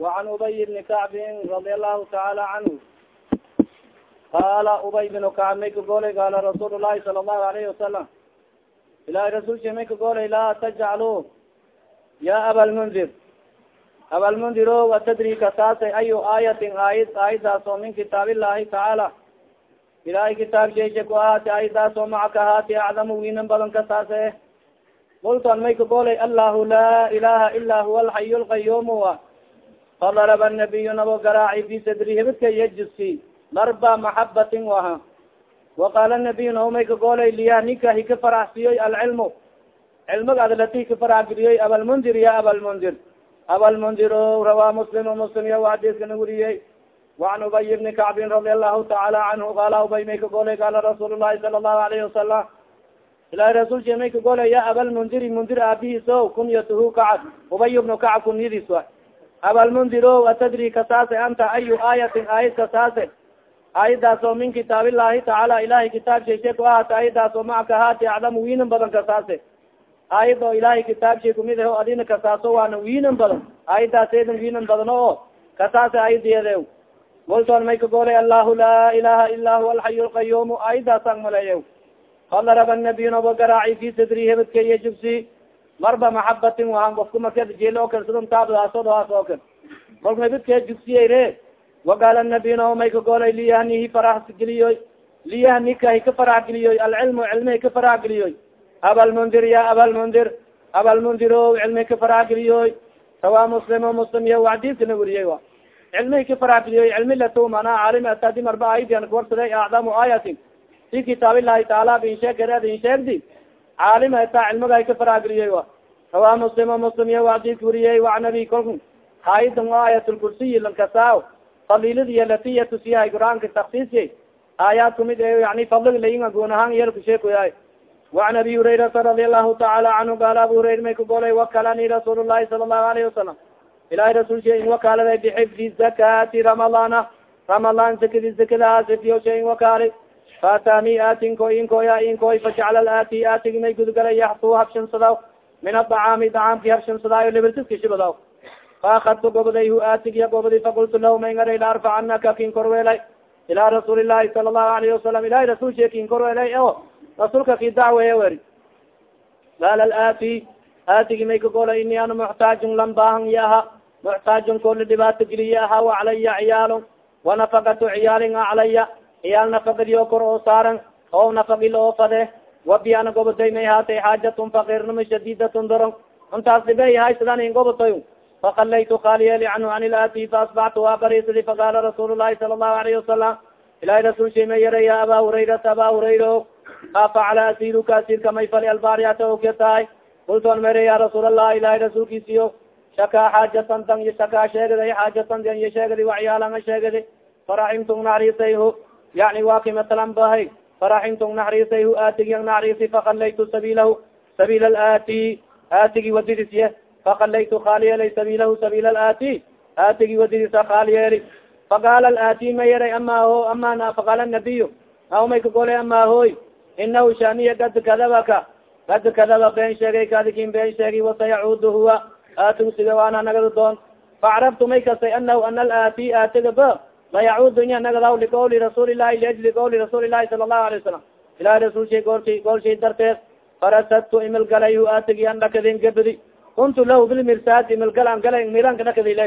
وعn ubay بni kacbi رadi aلlahu taعala canhu qala ubay بن kacb may kagolay qala rasuul الlahi sala الlahu عalyه وasalam ilahi rasulki may kagolay laa tajcalو ya abalmundir abalmundir o atadri kasaasay ayu aayatin aayad aayadaas oo min kitaab illahi tacaala ilahay kitaab jeesha ku ahaati aayadaas oo macaka ahaati acdamu wiinan badan kasaase ultan may kagoolay allahu laa ilaha ila huwa alxay lqayuum fadaraba anabiyu nabo garaaci fi sadri hibidka iyo juski larba maxabatin aha waqaala nabiyu nabo may kagoolay liya ninka hika faraxsiiyoy alcilmu cilmiga adlati hikafaraxgiriyoy abalmundir ya abalmundir abalmundir o rawaa muslimu muslim iya wa xadiiskan weriyey waan ubay bni kacbin radi allahu tacaala canhu qaala ubay may kagoolay qaala rasuul llahi sala allahu alayhi wasalam ilahi rasulki may kagolay ya abalmundiri mundir aabihiis o kunyatuhu kacab ubay bnu kacab kunyadiis wa abalmundir o atadri kasaase anta ayu aayatin aayad kasaase aayadaas oo min kitaab illahi tacaala ilahay kitaab shayshe ku ahaata aayadaas oo macaka haati aclamu wiinan badan kasaase aayad oo ilahay kitaab shay kumid aho adina kasaaso waana wiinan badan aayadaas eedan wiinan badan oo kasaase aayadiyade multon may kagolay allahu laa ilaha ila huwa alxayu lqayuum aayadaasaan maleeya fadaraba nabiy nabo garaaci fi sadri hebadka iyo jubsi marba maxabatin wahan ofka marka jelo kal sidon taabdaasodaas oo kal kolka hebadka jugsiyeyre waqaala nabiy nabo may kagolay liyahnihi farax geliyoy liyahnika hika farax geliyoy alcilmu cilmi hika farax geliyoy abalmundir ya abalmundir abalmundir o cilmi hika farax geliyoy sawa muslim muslim iyo xadiiskana weriyey wa cilmi hika farax geliyoy cilmi lato mana caalim atadi marba aayadian kawarsaday acdamu aayatin fi kitaab ilahi taala binsheekar din sheegdi caalim hataa cilmiga ka faraagriyey a rawa muslim muslim wadidka wariyey an abi kalku haayidan o aayatulkursiy lankasa fadiladiy latiya tusiyahay qur'aanka taksiisya aayaad kumid e yani fadlig lainga goonahaan yelkusheekuyahay waan abi hurayrata radi allahu taala canhu gaala abu hurayr may kagolay wakalani rasuul lahi sala allahu alayhi wasalam ilahay rasulsha in wakaalada bixifdi zakati ramadaana ramadaan sakadi sakadahaasdiyo sha in wakaali fatami atinko inkoya inkoy fajacl ati aatig may gudgala yaxfu habshansadaw min aacaami acaamki habshansadaayo libertiskishibadaw faakadtu gobdayhu atigya gobdi fakultu lah may ngara la arfacanaka kin korweelay ilaa rasuuli lahi sala allahu alayhi wasalam ilahi rasulshe kin korweelay o rasuulka ki dacweeye weri qala ati atigi may kagola ini ana muxtaajun lambaahan yaha muxtaajun koli dhibaato geliya aha wacalaya ciyaalo wanafakatu ciyaalin a calaya iyaal nafagadiyo kor oo saaran oo nafagil oo fade. Wabi gobotay may haatay xaajatun fakirnimo shadidatun daron intaas dhibe hay sidan in gobotoy fakalaytu kaaliyeli anhu an ilati faasbactu waa barisadi faqaala rasuul lahi sala allahu alayhi wasalam ilahi rasuul shay may yaray ya aba hurayrata aba hurayro afacala asiruka asirka may fali albaariata ogya tahay. Kultoon mere ya rasuul allah ilahi rasuulkiisiyo shakaa xaajatan dan iyo shakaa sheegada xaajatan dan iyo sheegadi wacyaalanga sheegadi faraximtu naxariisayhu yani waa ki matalan bahay faraximtung naxriisayhu aatigi naxriisi fakalaytu sabiilahu sabiil alaati aatigi wadidisye fakalaytu khaaliyeli sabiilahu sabiil alaati aatigi wadidisa khaaliyeli faqaala alaati ma yaray ama ho ama faqaala nabiyu aw may kagolay ama hoy inahu shaniya kad kadabaka kad kadaba been sheegay kadikin been sheegi wasayacuud huwa aatugsiga waana nagada doon facarabtu may kastay anahu ana alaati aatiga ba layacud ina nagadaw liqawli rasuuli lahi liajli qawli rasuuli lahi sala lahu alayه wasalam ilahi rasuulshay goorti goolshay darteed farasadtu imilgalay atigi an dhakadin gabadi kuntu lah bilmirsaadi imilgalan gala miranka dhakadi la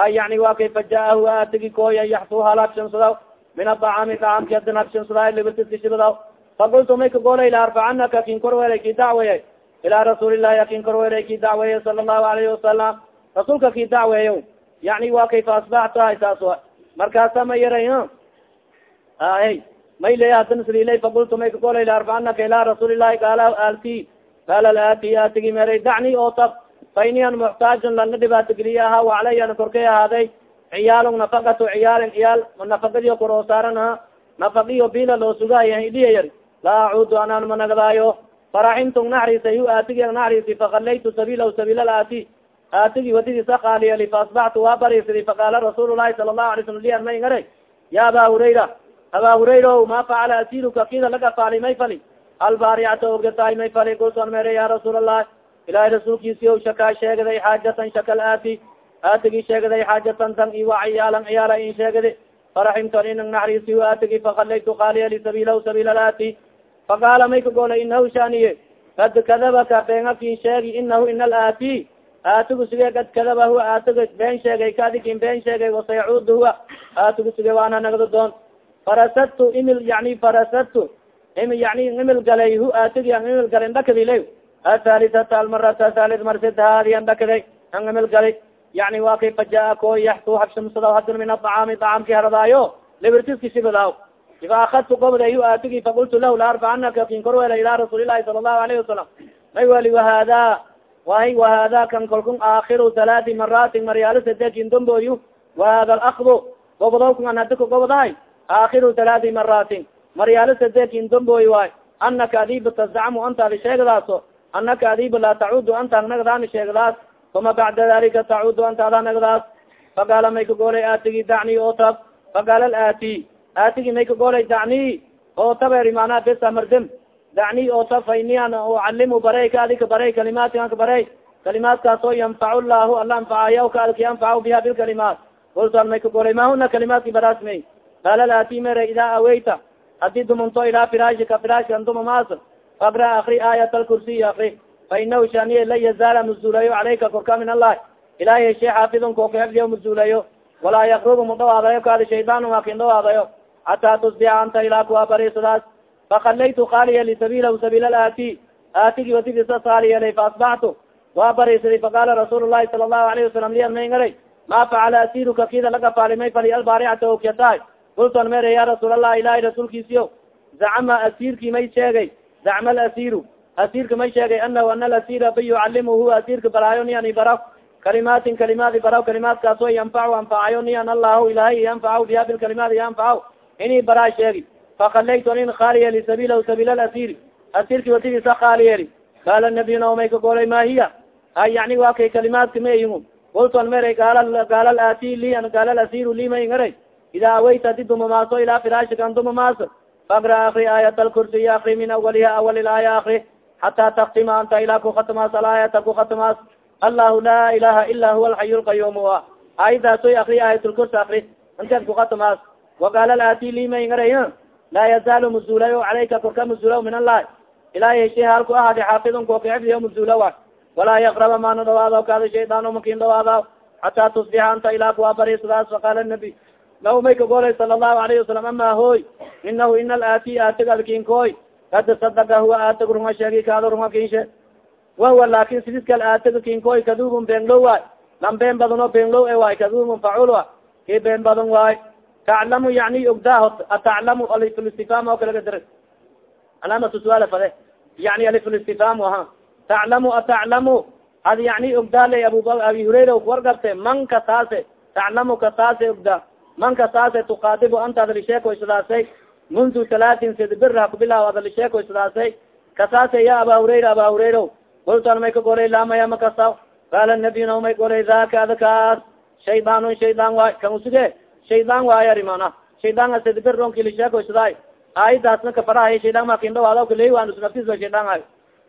a yani wa kay fajaahu atigi koya yaxsu hal habshansadaw min aطacami daamki adin habshansada libiltiskishibadaw fakultu may kagoolay laarfacanaka kin korweelay ki dacwaya ilaa rasuuli lahi akin korweelay ki dacwaya sala lahu alayhi wasalam rasuulka ki dacweeyo yani waa kayfa fa asbaxta markaasa ma yaray ahe may leya hadana sililay fakultu may kagoolay la arfacanaka ilaa rasuuli lahi qaala alti qaala laati atigi meray dacni oo tab fa ini an muxtaajun lana dhibaato geliya aha wacalay an korkay ahaaday ciyaalon nafakatu ciyaalin ciyaal nafakadiyo kor oo saaran ha? Nafakiyo bila loo sugaayo hidhiya yar laa acuudu anaan managadaayo faraximtung naxriisay hu aatigi naxriisi fakalaytu sabiilahu sabiil aati aatigi wadadiisa kaaliyeli faasbaxtu waa bariisadi faqaala rasuul lahi sala lahu alay slam lian may ngara ya aba hurayra aba hurayra ma facala asiruka kida laga faali may fali albaaricata ogataay may fali kulson mere ya rasuul allah ilahay rasuulkiisi o shakaa sheegaday xaajatan shakal aati aatigi sheegaday xaajatan dan iwa ciyaalan ciyaala in sheegada faraximton inan naxriisi aatigi fakalaytu qaaliya lisabiilahu sabiil aati faqaala may ka goolay inahu shaniye kad kadabaka beenakin sheegi inahu ina alaati aatugu suge ad kadaba huwa aatuga been sheegay kadikin been sheegay wasayacuud huwa aatugu suge waana nagdo doon farasadtu imil yani farasadtu im yani imil galay hu aatug an imil galay ndakadilay athalitata almarata thalit marsid haadi an dhakaday an imil galay yani wa kay yaxtu habshamsada hadun min aطacaami طacaamki haradaayo libertiski shibadaaw ifa akadtu gobday hu faqultu lah laarfacanaka kin korwela ila rasuulilahi sala allahu alayhi wasalam may wali wahada wahi wahada kan kalkun aakiru halaati maraatin maryaalo sadekin domboyu wahada lakdu gobodow kan an hadi ka gobodahay aakiru halaati maraatin maryaalo sadekin domboy waay anaka adiba tazacmu antaadi sheegdaaso anaka adiba laa tacudu antaag nagdaani sheegdaas uma bacda dalika tacudu antaada nagdaas faqaala may ka goolay aatigi dacni oo tab faqaala aati aatigi may ka goolay dacni oo tabeeri manaa besa mardem dacni oo tab fainian ucalimu baray ka adika baray kalimaati anka baray kalimaadkaas oo yanfacu llahu ala ka adki anfacaw biha bilkalimaat kultan may ka goolay ma huna kalimaadki baraasmey qaala aati mere idaa aweyta haddii dumunto ilaa firaashika firaashkan dumamas faqra akri aayat alkursiy akri fa inahu shaniye la yazaala mazuulayo calayka korka min allahi. Ilahay heshe xaafidun kooka xifdiya mazuulayo walaa yakrubu mudhawaadayo kaadi shaydaan makin dhawaadayo. Xataa tusbixa anta ilaa kuwa bariisadaas fakalaytu qaaliya lisabiilahu sabiil aati aatigi wadidisa saaliyelay faasbaxtu waa bariisaday faqaala rasuul lahi sala allahu alayhi wasalam liyan may ngaray ma facala asiruka kida lagafaalimay fali albaaricata okyatahay kulton mere ya rasuul allah ilahi rasuulkiisiyo zacama asiirki may sheegay zacma alasiru asiirka may sheegay anahu ana alasira ba yucalimuhu asiirka baraayo nian ibaraw kalimaatin kalimaadi baraw kalimaadkaas o yanfacu anfacayo nian allahu ilahay yanfacaw biha bilkalimaadi yanfacaw ini baraa sheegi fakalaytu anin khaaliya lisabiilahu sabiil alasiri asiirki watigiisa khaaliyeli qaala nabiy naomay ka golay ma hiya ay yani waa kay kalimaadka mayin kulton mere gaala gaala aati li gaala alasiru li may ngaray ida awayta adi dumamaaso ilaa firaashikan dumamaaso fakra akri aayat alkursiy akri min awaliha awal ilaaya akri xataa taktima anta ilaa kukhatamaas alaayata kukhatamaas allahu laa ilaha ila huwa alxayu lqayum a aayadaasoy akri aayatulkursi akri intaad kukhatamaas waqaala laati limay ngaray laa yazaalu mazulayo calayka korka mazulaw min allahi ilahay heshe halku ahadi xaafidun kooka xifdiyo mazulawa walaa yakraba maana dhawaado kaada shaydaan makin dhawaada xataa tusbixa anta ilaa kuwa bariisadaas faqaala nabi law may ka golay sala allahu alayhi wasalam ama hoy inahu ina alaati atig alkinkoy kad sadaka huwa aatag runga sheegi kaado runga kinshe wahuwa laakin sidis kal aatag kinkoy kadubun beenlow waay lam been badano beenlow e waay kadubun facul wa ki been badan waay taclamu yani ogdaa ataclamu aliflistifam oo kalaga dira calaamatu suaal fade yani aliflistifam aha. Taclamu ataclamu ad yani ogdaale abu abi hurayra wargabte man ka taase taclamu ka taase ogdaa man ka taase tukaadibu anta adalisheekoysadaasay mundu talaatin sid bira kubilaaw adalisheekoysadaasay kasaase ya aba hurayra aba hurayra kultan may ka golay laamaya makasa qaala nabiyna may golay daka adakaas. Shaydaanun shaydaan waay. Kan usuge shaydaan waay ari mana shaydaan ronkilisheekoysadaay aayadaasna kafarahay shaydaan makindhawaada kale waan usnaftisba shaydaan hay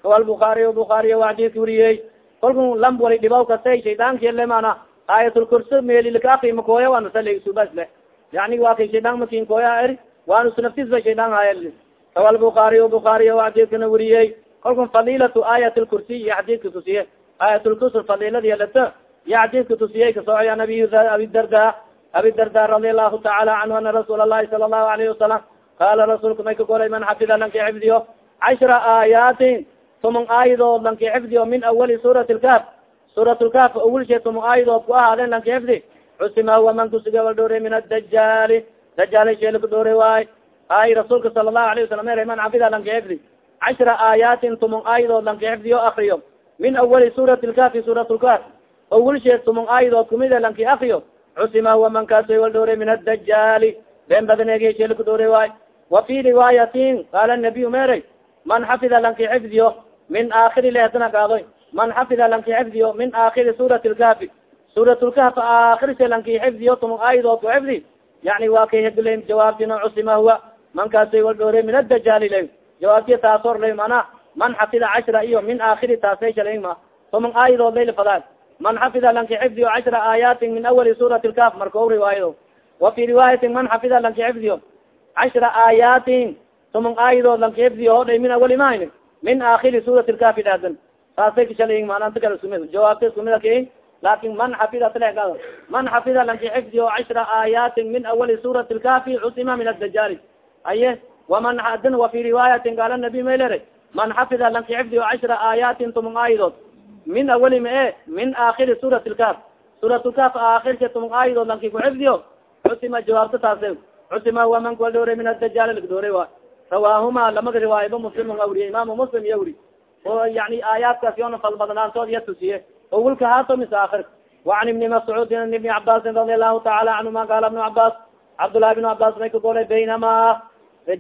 kawal bukaariy bukaariy waxdiiska wariyey kolku lamb wali dhibaw kastay shaydaankiele mana aayatulkursi meelilka aki makooya waan usalasubas le yani waa kay shaydaan makin kooya eri. Waan usnaftisba shaydaan hay kawal bukaariy bukaariy waxdiiskana wariyey kolku fadilatu aayat iyo xadiidka tusiye aayatulkusr fadiladi yalata iyo xadiidka tusiyey kasoocoy an abi abidarda radi allahu taala canhu ana rasuul alahi sala allahu alayhi wasalam qaala rasuulka may ka golay man xafida lanki xifdiyo cashra aayaatin tuman aayadood lanki xifdiyo min awali suurat lkaf suurat lkaf awilshe tuman aayadood ku ahaadeen lanki xifdi cusima huwa man kusuge wal dhoore min adajaali dajaal sheelka dhoore waay ay rasuulka sala allahu alayh wasalam er man xafida lanki xifdi cashra aayaatin tuman aayadood lanki xifdiyo akriyo min awali suurati lkafi suurat lkaf awilshe tuman aayadood kumide lanki akriyo cusima huwa man kaasay wal dhoore min adajaali been badanegi sheelka dhoore waay wa fi riwaayatin qaala nabiy meray man xafida lanki xifdiyo min aakiri lehdana kaadoy man xafida lanki xifdiyo min aakiri suurat lkaafi suurat lkahf aakirise lanki xifdiyo tuman aayadood ku xifdi yani waa kay hedulay jawaabtina cusima huwa man kaasay wal dhoore min adajaali la jawaabtiya taas hor lay mana man xafida cashra iyo min aakiri taasay shalay ma toman aayadood layla fadaa man xafida lanki xifdiyo cashra aayaatin min awali suurati lkaf marka o riwaayado wa fi riwaayatin man xafida lanki xifdiyo cashra aayaatin toman aayadood lanki xifdiyo hodhay min awali mahayni min aakiri suurati lkafi dhaadan saasay kashalin maananta kale iskumid jawaabta iskumida kain laakin man xafida tale man xafida lanki xifdiyo cashra aayaatin min awali suurati lkafi cusima min adajaali aye waman adin wa fi riwaayatin gaala nabi maylere man xafida lanki xifdiyo cashra aayaatin toman aayadood min awali ma e min aakiri suurat lkaf suurat lkaf aakirka toman aayadood lanki ku xifdiyo cusima jawaabta taase cusima waman kua doore min adajaal lagdoore wa rawaahuma lamada riwaayaba muslim awriye imaamu muslim iyo wri oo yani aayaadkaas yoona fadbadnaantood iya tusiye o wilka haato mis aakir wacan ibni mascuudin ibni cabaasin radi allahu taala canhuma qaala ibnu cabaas cabdullahi bn cabaas may ka golay baynama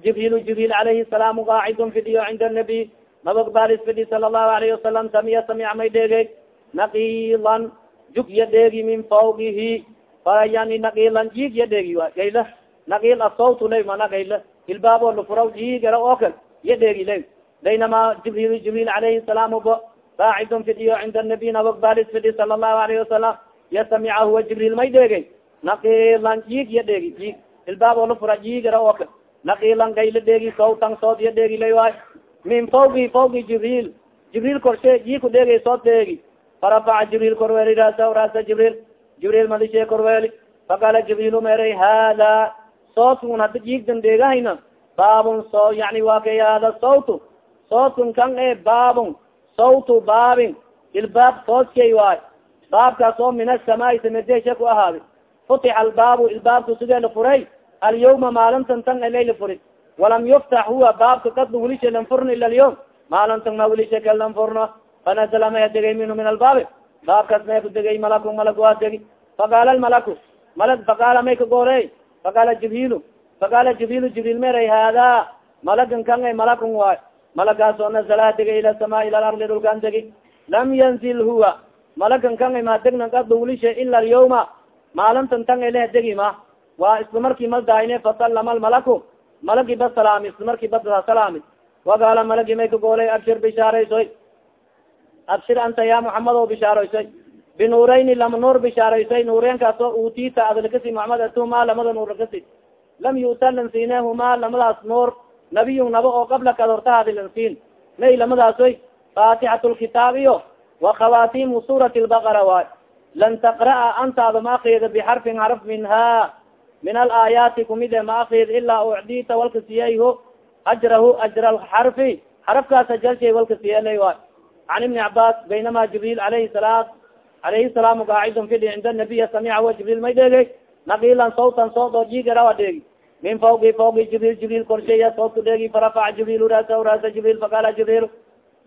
jibril jibril alayhi salaam qaacidun fidiyo cinda nabiy nabag balis fidi sala allahu alayhi wasalam samiya samica may dheegey naqilan jug ya dheegi min fawgihi fa yani naqilan jiig ya dheegi wa gayla naqil asawtu lay mana gayla ilbaabo lufuraw jiigara oo kal ya dheegi lay. Baynama jibril jibril alayhi salaam bo qaacidun fidiyo cinda nabiy nabag balis fidi sala allahu alayhi wasalam ya samica huwa jibril may dheegey naqilan jiig ya dheegi jiig ilbaabo lufura jiigara oo kal naqilan gayla dheegi sawtan sood ya dheegi lay waay min fawgi fawgi jibril. Jibril korshe jiku dheegay sood dheegi. Farafaca jibril korweeli raasa raasa jibril. Jibril madishe korweeli faqala jibril meray hada soodkun hada jiigdan dheegahayna baabun so yani waa kay hada sawtu? Soodkun kan e baabun sawtu baabin ilbaab soodkay waay. Baabkaas oo min asamaai samedesha ku ahaadi futixa albaabu ilbaabku sidee la furay? Alyawma maalintan tan elayla furi walam yuftax huwa baabka kadba wilisha lan furno ila alyawm. Maalintan ma wilisha kal lan furno. Fanazala maya degay minhu min albaabi. Baabkaas may ku degay malaku malag waa degi. Faqaala lmalaku malag faqaala may ka goorey. Faqaala jibrilu faqaala jibrilu jibril meray hada malagan kan ay malakun waay. Malagaas oo nazala degay ila samaa ila lardi dhulkan degi. Lam yanzil huwa malagan kan ay ma degnan kadba wilisha ila alyawma. Maalintan tan ay leh degi ma. Waa isla markii maldahayne fasalama almalaku malagi ba salaami isla markii ba salaami wagaala malagi may ka goolay abshir bishaaraysoy. Abshir anta ya muxamad o bishaaraysoy. Binuurayni lama nuur bishaaraysay nuureenkaas oo uutita adlakasi muxamed atuma lamada nuur lakasi lam yu'ta lan siinehuma lamadaas nuur. Nabiyu naba oo qabla kad hortahaadi lan siin. May lamadaasoy. Faatixat lkitaab iyo wa khawatimu suurati lbaqara waay. Lan taqra'a antaada ma akrida bixarfin xarf minha min alaayaati kumide ma akrid ilaa ucdita walka siyayho ajrahu ajra alxarfi xarafkaas ajalshay walka siyalay waay can ibni cabas baynama jibril alayhi salaat alayhi salaam gaacidun fidi cinda nabiya samica wa jibril may dheegey naqilan sawtan sawt oo jigarawa dheegi min fawgi fawgi jibril jibril korsheya sawtku dheegi farafaca jibril raasa raasa jibril faqala jibril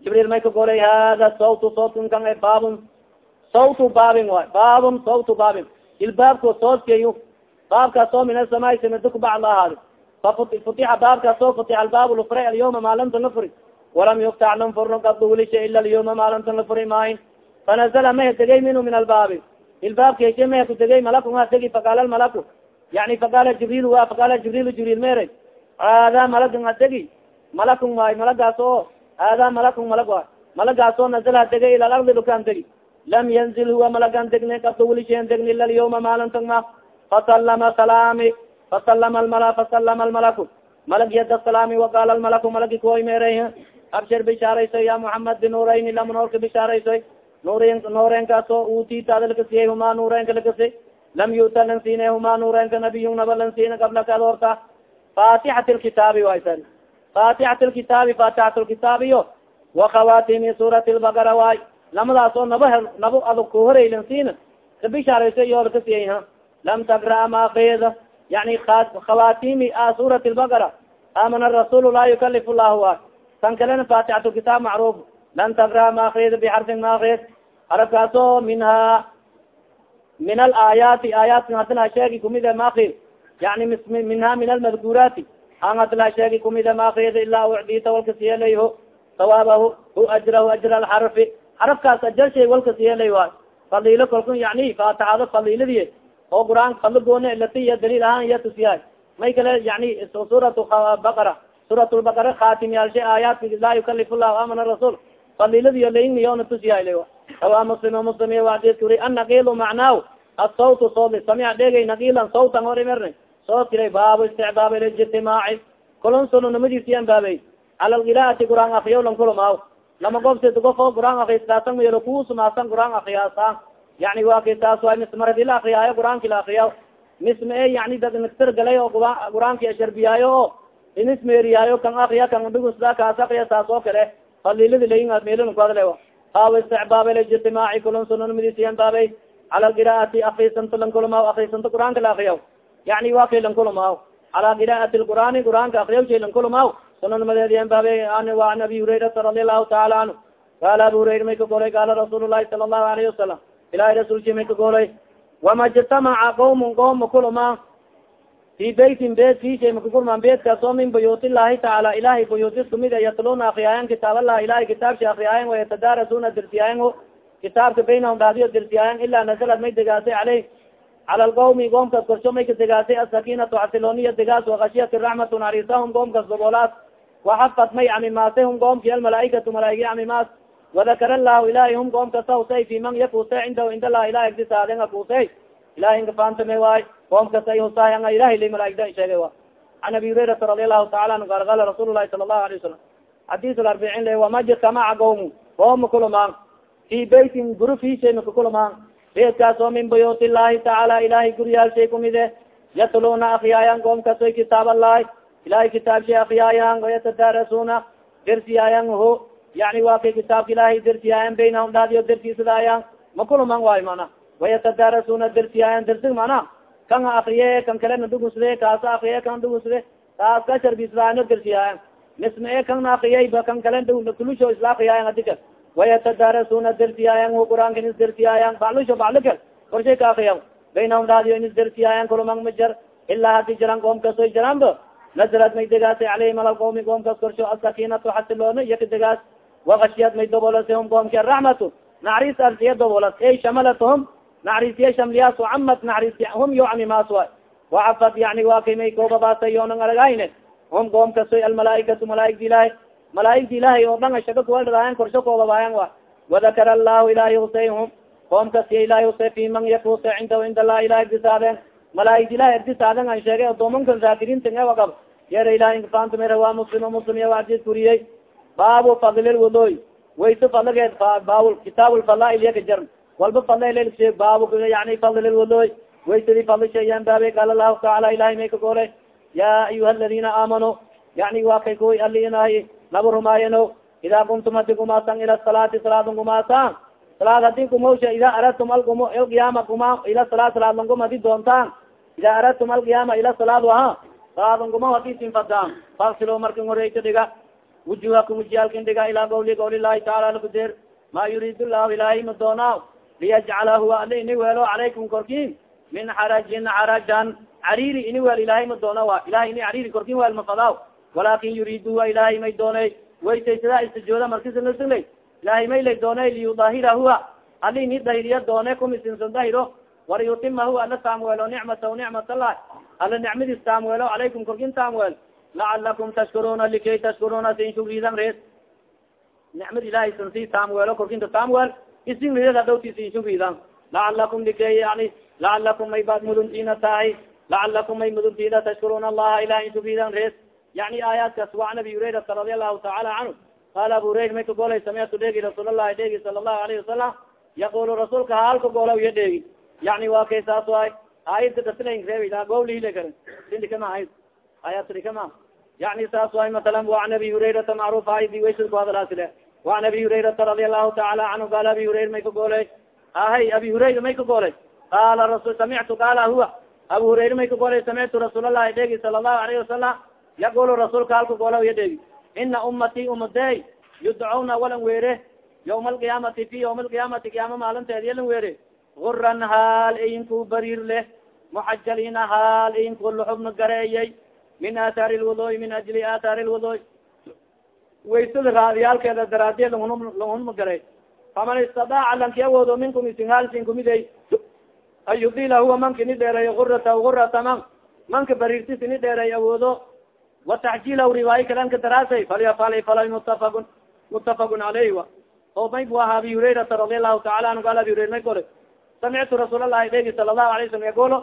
jibril may ka golay hada sawtu sawtun kan baabun sawtu baabin waay baabun sawtu baabin ilbaabko soodkeyu baabkaas oo min asamaai samada kubacd ahaadi fafutixa baabkaas oo futixa albaab lafure alyawma maalintan la furi walam yuftax lan furno kabda wilisha ila alyawma maalintan la furi maahin fanazala maha degay minhu min albaabi. Ilbaabkeke maha ku degay malaku ha degi faqaala lmalaku yani faqaala jibril wa faqaala jibril jibril mere haadaa malagan ha degi malakun waay malagaas oo haadaa malakun malag waay malagaas oo nazal ha degay ila alardi dhukaan degi lam yanzil huwa malagan degne kabda wilishan degni ila alyawma maalintan ma fasalama salaami fasalama almala fasalama almalaku malag yada salaami waqaala almalaku malagi kuoy meeray abshir bishaaraysoy ya muxamed binuurayni lama noorka bishaaraysoy nuurn nuureenkaas oo uutitaada lakasiyay huma nuureenka lakasi lam yuta lan siine huma nuureenka nabiyu naba lan siina qabla kad horta fatixat lkitaabi waaysan fatixat lkitaabi fatixat lkitaabiyo wakawatimi suurati lbaqara waay lamadaas oo naba naba adag kuhorey lan siina kabishaarayso iyo lakasiyay lam tagra maakeda yani khawatimi a suurat lbaqara amana rasul laa yukalif llahu a tan kalena fatixat kitaab macruf lan tagra maaked bixarfin maaked arabkaasoo minha min alaayaati aayaatkan hadila sheegi kumida maaked yani minha min almadkuraati an hadila sheegi kumida maaked ilaa ucdita walka siyeleyho sawaabahu hu ajrahu ajra alxarfi xarafkaas ajar shay walka siyelay waay fadilo kalku yani faatixado fadiladi oo qur'aanka fadlo goone latiya daliil ahaan iya tusiyahay may kale yani suurat baqara suurat lbaqara khatimyaalsha aayaadka laa yukalif llahu amana rasul fadiladiyo laingniyoona tusiyahay awa muslim muslim wadidka uri annaqilu macnaaw asawt sood samic dhegay naqilan sawtan horimarna soodkila baabu isticbaab lijtimaaci kulon sununimadiisiyan baabey cala lqiraati quraan akriyo lan kulumaaw. Lama gobsid gofo quraan akristaatan mayelo kuusumaasan quraan akriyaasa yani wa kay taas waay mismaradi la akriyaayo quraanki la akriya misma e yani dad nagtar galay oo quraanki asharbiyaayo o inismeeriyaayo kan akriya kan dhugusda kaas akriya saas oo kale faliladi layin meelin kuadle aw isticbaabay lijtimaaci kulon sununimadiisiyan baabey cala lqiraati akrisanto lan kulumaaw akrisanto quraanka la akriya yani wa kay lan kulumaaw cala qiraati lqur'aani qur'aanka akriyaw shay lan kulumaaw sunanimadeediyan baabe an abi hurayrata radi allahu taala canhu qaala abu hurayra may ka golay qaala rasuul lahi sala allahu alayhi wasalam ilahi rasuulki may ka golay wama jtamaca qawmun qoom makuluma fi beytin beyt fishay makakulmaan beytkaasoo min buyuut illahi tacaala ilahay buyuutis kumid yatluna akriyaayan kitaab allah ilahay kitaabsha akriyaayan wayatadaarasuna dirsiyaayan kitaabka baynahum dhaadiyo dirsiyaayan ilaa nasalad may degaasay caleyh cala lqawmi qoomkas korsho may ka degaasay asakinatu xasilooniya degaas wakashiyat raxmatu narisahum qoomkas doboolaas waxafat may camimaasay hum qoomki almalaaikatu malaaigi camimaas wadakara allahu ilahi hum qoom kasa husay fi man yakuse cindahu cind allah ilahi agdisaaden akuse ilahi ngafaantame waay qoom kasa husaayanga ilahi li malaaigda sheegay wa an abi hurairata radi allahu taala anhu qaal qala rasuul lahi sala allahu alayه wasalam xadis arbicin le wamajtamaca qawmu qoom makulumaan fi beytin guru fishay makakulumaan beedkaas min buyuut illahi tacaala ilahay guryaal shay kumide yatluna akriyaayan qoom kasoy kitaab allahi ilahay kitaab shay akriyaayan wayatadaarasuna dersiyaayan ho yani wa kay kitaabka ilahay dersiyaayan baynahum dhaadiyo dersisadaayan makuluman waayo mana wayatadaarasuna dersiyaayan dersig mana kan akriye kan kalena dhugusde kaasa akriye kan dhugusde taas ka sharbisadaano dersiyaayan misma e kan akriyeyba kan kale kulusho isla akriyaayan adika wayatadaarasuna dersiyaayan hu quraanka nis dersiyaayan baclusho baclikal korshay ka akriya baynahum dhaadiyo inis dersiyaayan kuluman majar ilaa haddii jaran qoom kasoy jaranba nasalad may degaasay caleyhim alal qawmi qoomkas korsho asakinatu xasiloona iyo kadegaas wakashiyad may doboolasa hum qoomki araxmatu naxariis arsiya doboolas ey shamalatahum naxariisiya shamliyaas camad naxariis hum yo camimaas waay wacafad yani waa kay may koobabaasay yoonan aragayne hum qoom kasoy almalaaikatu malaaigda ilaahi malaaigda ilaahay oo dhan shaka kuwaldhadaayan korsho koobabaayan wa wadakara allahu ilahi husay hum qoom kasiya ilahi husay fi man yakuse cindahu cind allah ilahi agdisaadeen malaaigda ilahi agdisaaden an sheegay adoomankan zaakiriinta e wagab yera ilahi inkafaantumera waa muslim muslim iya waadid kuriyey baabu fadlilwudoy wayse fadligeed baab kitaab lfadaail yaka jar walba fadlshe baab yani fadlilwudoy waysadi fadli shayan baabe qaala lahu tacaala ilahay may ka goolay ya ayuha aladina aamanuu yani waa kay kuway alinahay naba rumaayano idaa kuntum hadi gumaasan ila salaati salaadun gumaasan salaad haddii gumawsha ida aradtum alqiyaama guma ila salaad salaadlan gum hadi doontaan ida aradtum alqiyaama ila salaad aha salaadun guma haddii sinfadaan faksilo markan horeysa dhiga wujuhakum wujiyaalkin dhiga ilaa gawli gawli lahi taala lakudeer ma yuriid llahu ilahay ma doonaa liyajcala huwa ali ini weelo calaykum korkiin min xarajin xarajan cariiri ini weel ilahay ma doona wa ilahay ini cariiri korkin weel mafadaaw walakin yuriidu wa ilahay may doonay waysaysada istijooda markisanasla ilahay may lay doonay liyudahira huwa ali ini dahiriya doone kumisinsan dahiro waliyutima huwa ala taamweelo nicmata nicmat allah ala nicmadiis taamweelo calaykum korkin taamweel lacalakum tashkuruna likay tashkuruna sin shugridan reed nicmad ilahay san si taamweelo korkinta taamweel isin reed hadhowti sin shugridan lacalakum likay yani lacalakum may baad muduntiina tahay lacalakum may muduntiida tashkuruna allaha ilahay shugridan reed yani aayaadkaas wa an abi hurayrata radi allahu taala canhu qaala abu hurayra may ka golay samictu dheegi rasuul allahi dheegi sala allahu alayhi wasalam yaqulu rasuulka haalka goolaw iyo dheegi yani waa kay saas waay aayada kare sindikama ahayd ayaatrikama yani saas waay masalan waan abi hurayrata macruuf aayadi waysad ku hadalaasile waan abi hurayrata radi allahu taala canhu qaala abi hurayra may ka goolay ahay abi hurayra may ka goolay qaala rasul samictu qaala huwa abu hurayra may ka goolay samictu rasuul allahi dheegi sala allahu alayhi wasalam yaqulu rasuulka halka goola iya dheegi ina umatii umadey yudcawna walan weere yawma alqiyaamati fi yawma alqiyaamati qiyaama maalinteed yalan weere guran haal inku bariir leh muxajalina haal inku luxubna gareeyay min aathaari lwuduy min ajli aathaari lwuduy waysada raadiyaalkeeda daraadiye lahunma gareey faman istadaaca lanki awoodo minkum isin haalsin kumidey an yudila huwa manka ini dheereeyo gurata gurata man. Manka bariirtis ini dheereey awoodo. Watacjiilah riwaayo kalanka daraasay falyafal falay mutafakun mutafakun caleyh wa. Oo may bu aha abi hurayrata radi allahu taala anhu qaal abi hurayra may gole samictu rasuul allahi dhegi sala allahu alay salam yagolo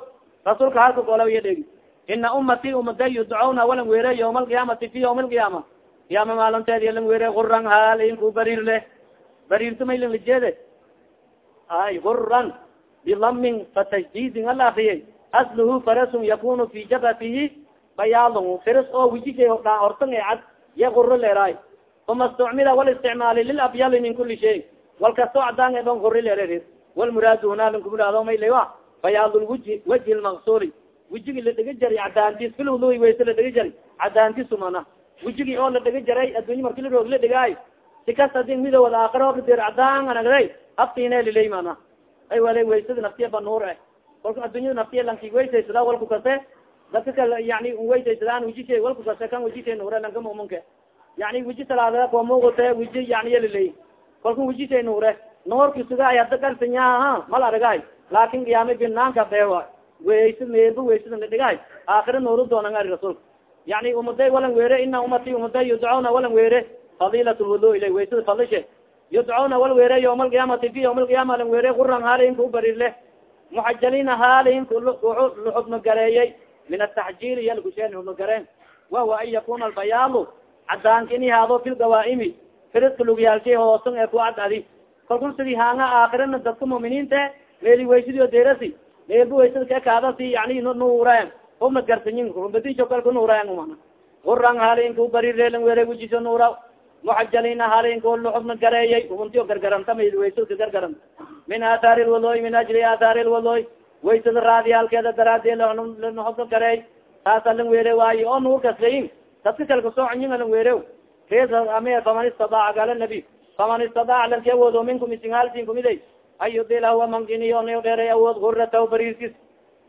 rasuulka halka gola iya dhegi ina umati umaday yudcawna walan weere yawma alqiyaamati fi yawmi alqiyaama qiyaama maalinteedi lan weere guran haalin bariir leh. Bariirto maylin lijeede ay guran bilamin fatajdidin ala akriyay asluhu farasun yakunu fi jabatihi bayaalon faras oo wijishay hortan e cad ya guro leeraay. Uma istucmila walisticmaali lilabyali min kuli shay. Wal kasto cadaan edon guri leerer walmuraadu hunaalin kumuraado bayaadulwuji waji lmaksuri wijigi la dhega jari cadaantis filwului wayse la dhega jari cadaantisumana wijigi oo la dhega jaray addunya marki la roog la dhegaay si kasta din midowad aakhira okadir cadaan anagday aftiine lilay mana ay wala waysada naftiya banuur eh. Kolka addunyada naftiya lanki waysaysada walku kase dadka kale yani waysaysadaan wijishe walku kase kan wijishe nuure lanka muminka yani wiji salaadada kuwa muuqute wiji yani yalilay kolka wijishe nuure. Noorki sugaay hada garsanyaha mal aragaay laakin qiyaama binaanka beewa weysa meelba weysada la dhigaay aakhira nooru doonan ari rasuulka yani umaday walan weere ina umati umaday yudcawna walan weere. Fadilat lwudu ila weysada fadlishe yudcawna wal weere yawma alqiyaamati fi yawma alqiyaama lan weere. Guran haalinka u barir leh muxajalina haalinka luxubna gareeyey min ataxjiil iya lkusheen hubna gareen. Wahuwa an yakuna albayaalu cadaanka ini haado fi lgawaaimi firiska lugyaalshay hoosan ee ku cad adi kalkul sidii haanga aakhirana dadka muminiinta meeli waysidio derasi meelba waysada kaekaadasi yani nuureen hubna garsanyin rumbadisho kalka nuureen mana? Guran haalinka u barireelan weere wijiso nuura muxajalina haalinka luxubna gareeyay ubuntiyo gargaranta meeli waysada ka gargaranta min aathaari lwadoy min ajli aathaari lwadoy waysada raadiyaalkeeda daraadee lanoxobna gareey taasa lan weere waayo oo nuurkas layin dadka kale kasooconyin lan weere res ame faman istadaaca gala nabi. Faman istadaaca lanki awoodo minkum isingaalsin kumiday an yudila huwa mankiniyo na dheeray awood gurataw bariirtis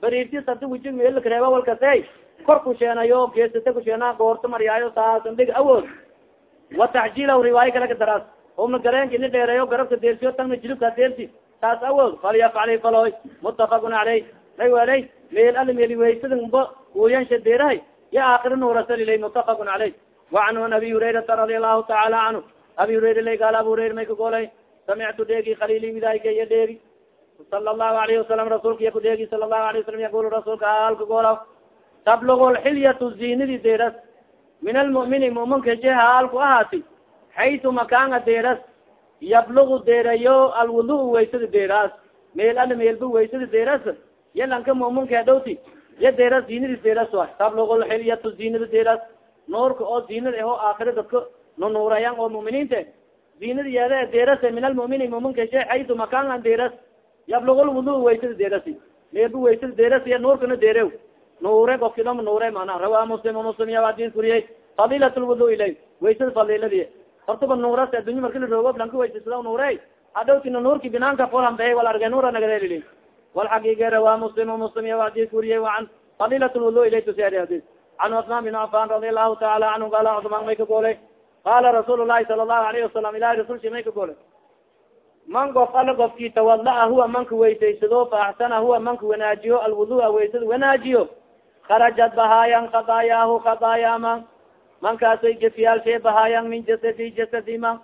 bariirtis hadi wijig meelkareeba walkase kor kusheenayo geesata kusheena goorto maryaayo saasan dhig awood wa taxjiilah riwaayo kale ka daraas umna gareenka ini dheereeyo garabka deersiyo tagna jilibka deersi taas awood falyafcali faloy mutafaqun caleyh may welay meel ali meeli waysadaba uyansha deerahay ya aakira nuurasalilay mutafaqun caleyh wacanhu an abi hurayrata radi allahu taala canhu abi hurayra lay gaal abu hurayra may kagolay samictu dheegi khalili widaayka iyo dheegi sala allahu alayhi wasalam rasuulka iya kudheegi sala allahu alayh wasalam yaqul rasuulka halka goola tablugu lxilyatu zinadi deeras min almu'mini muminka je haalku ahaati xaytu makaanga deeras yablugu deerayo alwudu waysada deeraas meel ala meelba waysada deeras yalanka muminka dhowti ya deeras zinadi deeras wa tablugu lxilyatu zinada deeras nuurka oo zinada aho aakhira dadka nunuurayan oo muminiinta zinada yeeda deeras min almumini muminka she xaytu makaanga deeras yablugu lwudu waysada deerasi meelba waysada deeras ya nuurkana deerew nuure gofkidom nuure mana. Rawaa muslim muslim ya adin kuriyey fadilat lwudu ilay. Waysada fadiladi hortaba nuuras addunya marki la roogo lanka waysasada nuure hadhowtina nuurki binaanka folhambeey wal arge nuura nagadeli wal xaqiige rawaa muslim muslim ya adin kuriyey waan fadilat lwudu ilay tusiari hadis can cusmaan bin cafan radi allahu taala canhu qaala cusmaan may ka goolay qaala rasuul lahi sala allahu alayhi wasalam ilahi rasulsi may ka goolay man gof ala gofki tawada'a huwa manka weysaysado fa axsana huwa manka wanaajiyo alwudua waysada wanaajiyo. Karajat bahaayan khadaayahu khadaayama mankaasay gefiyaalshee bahaayan min jasadi jasadi man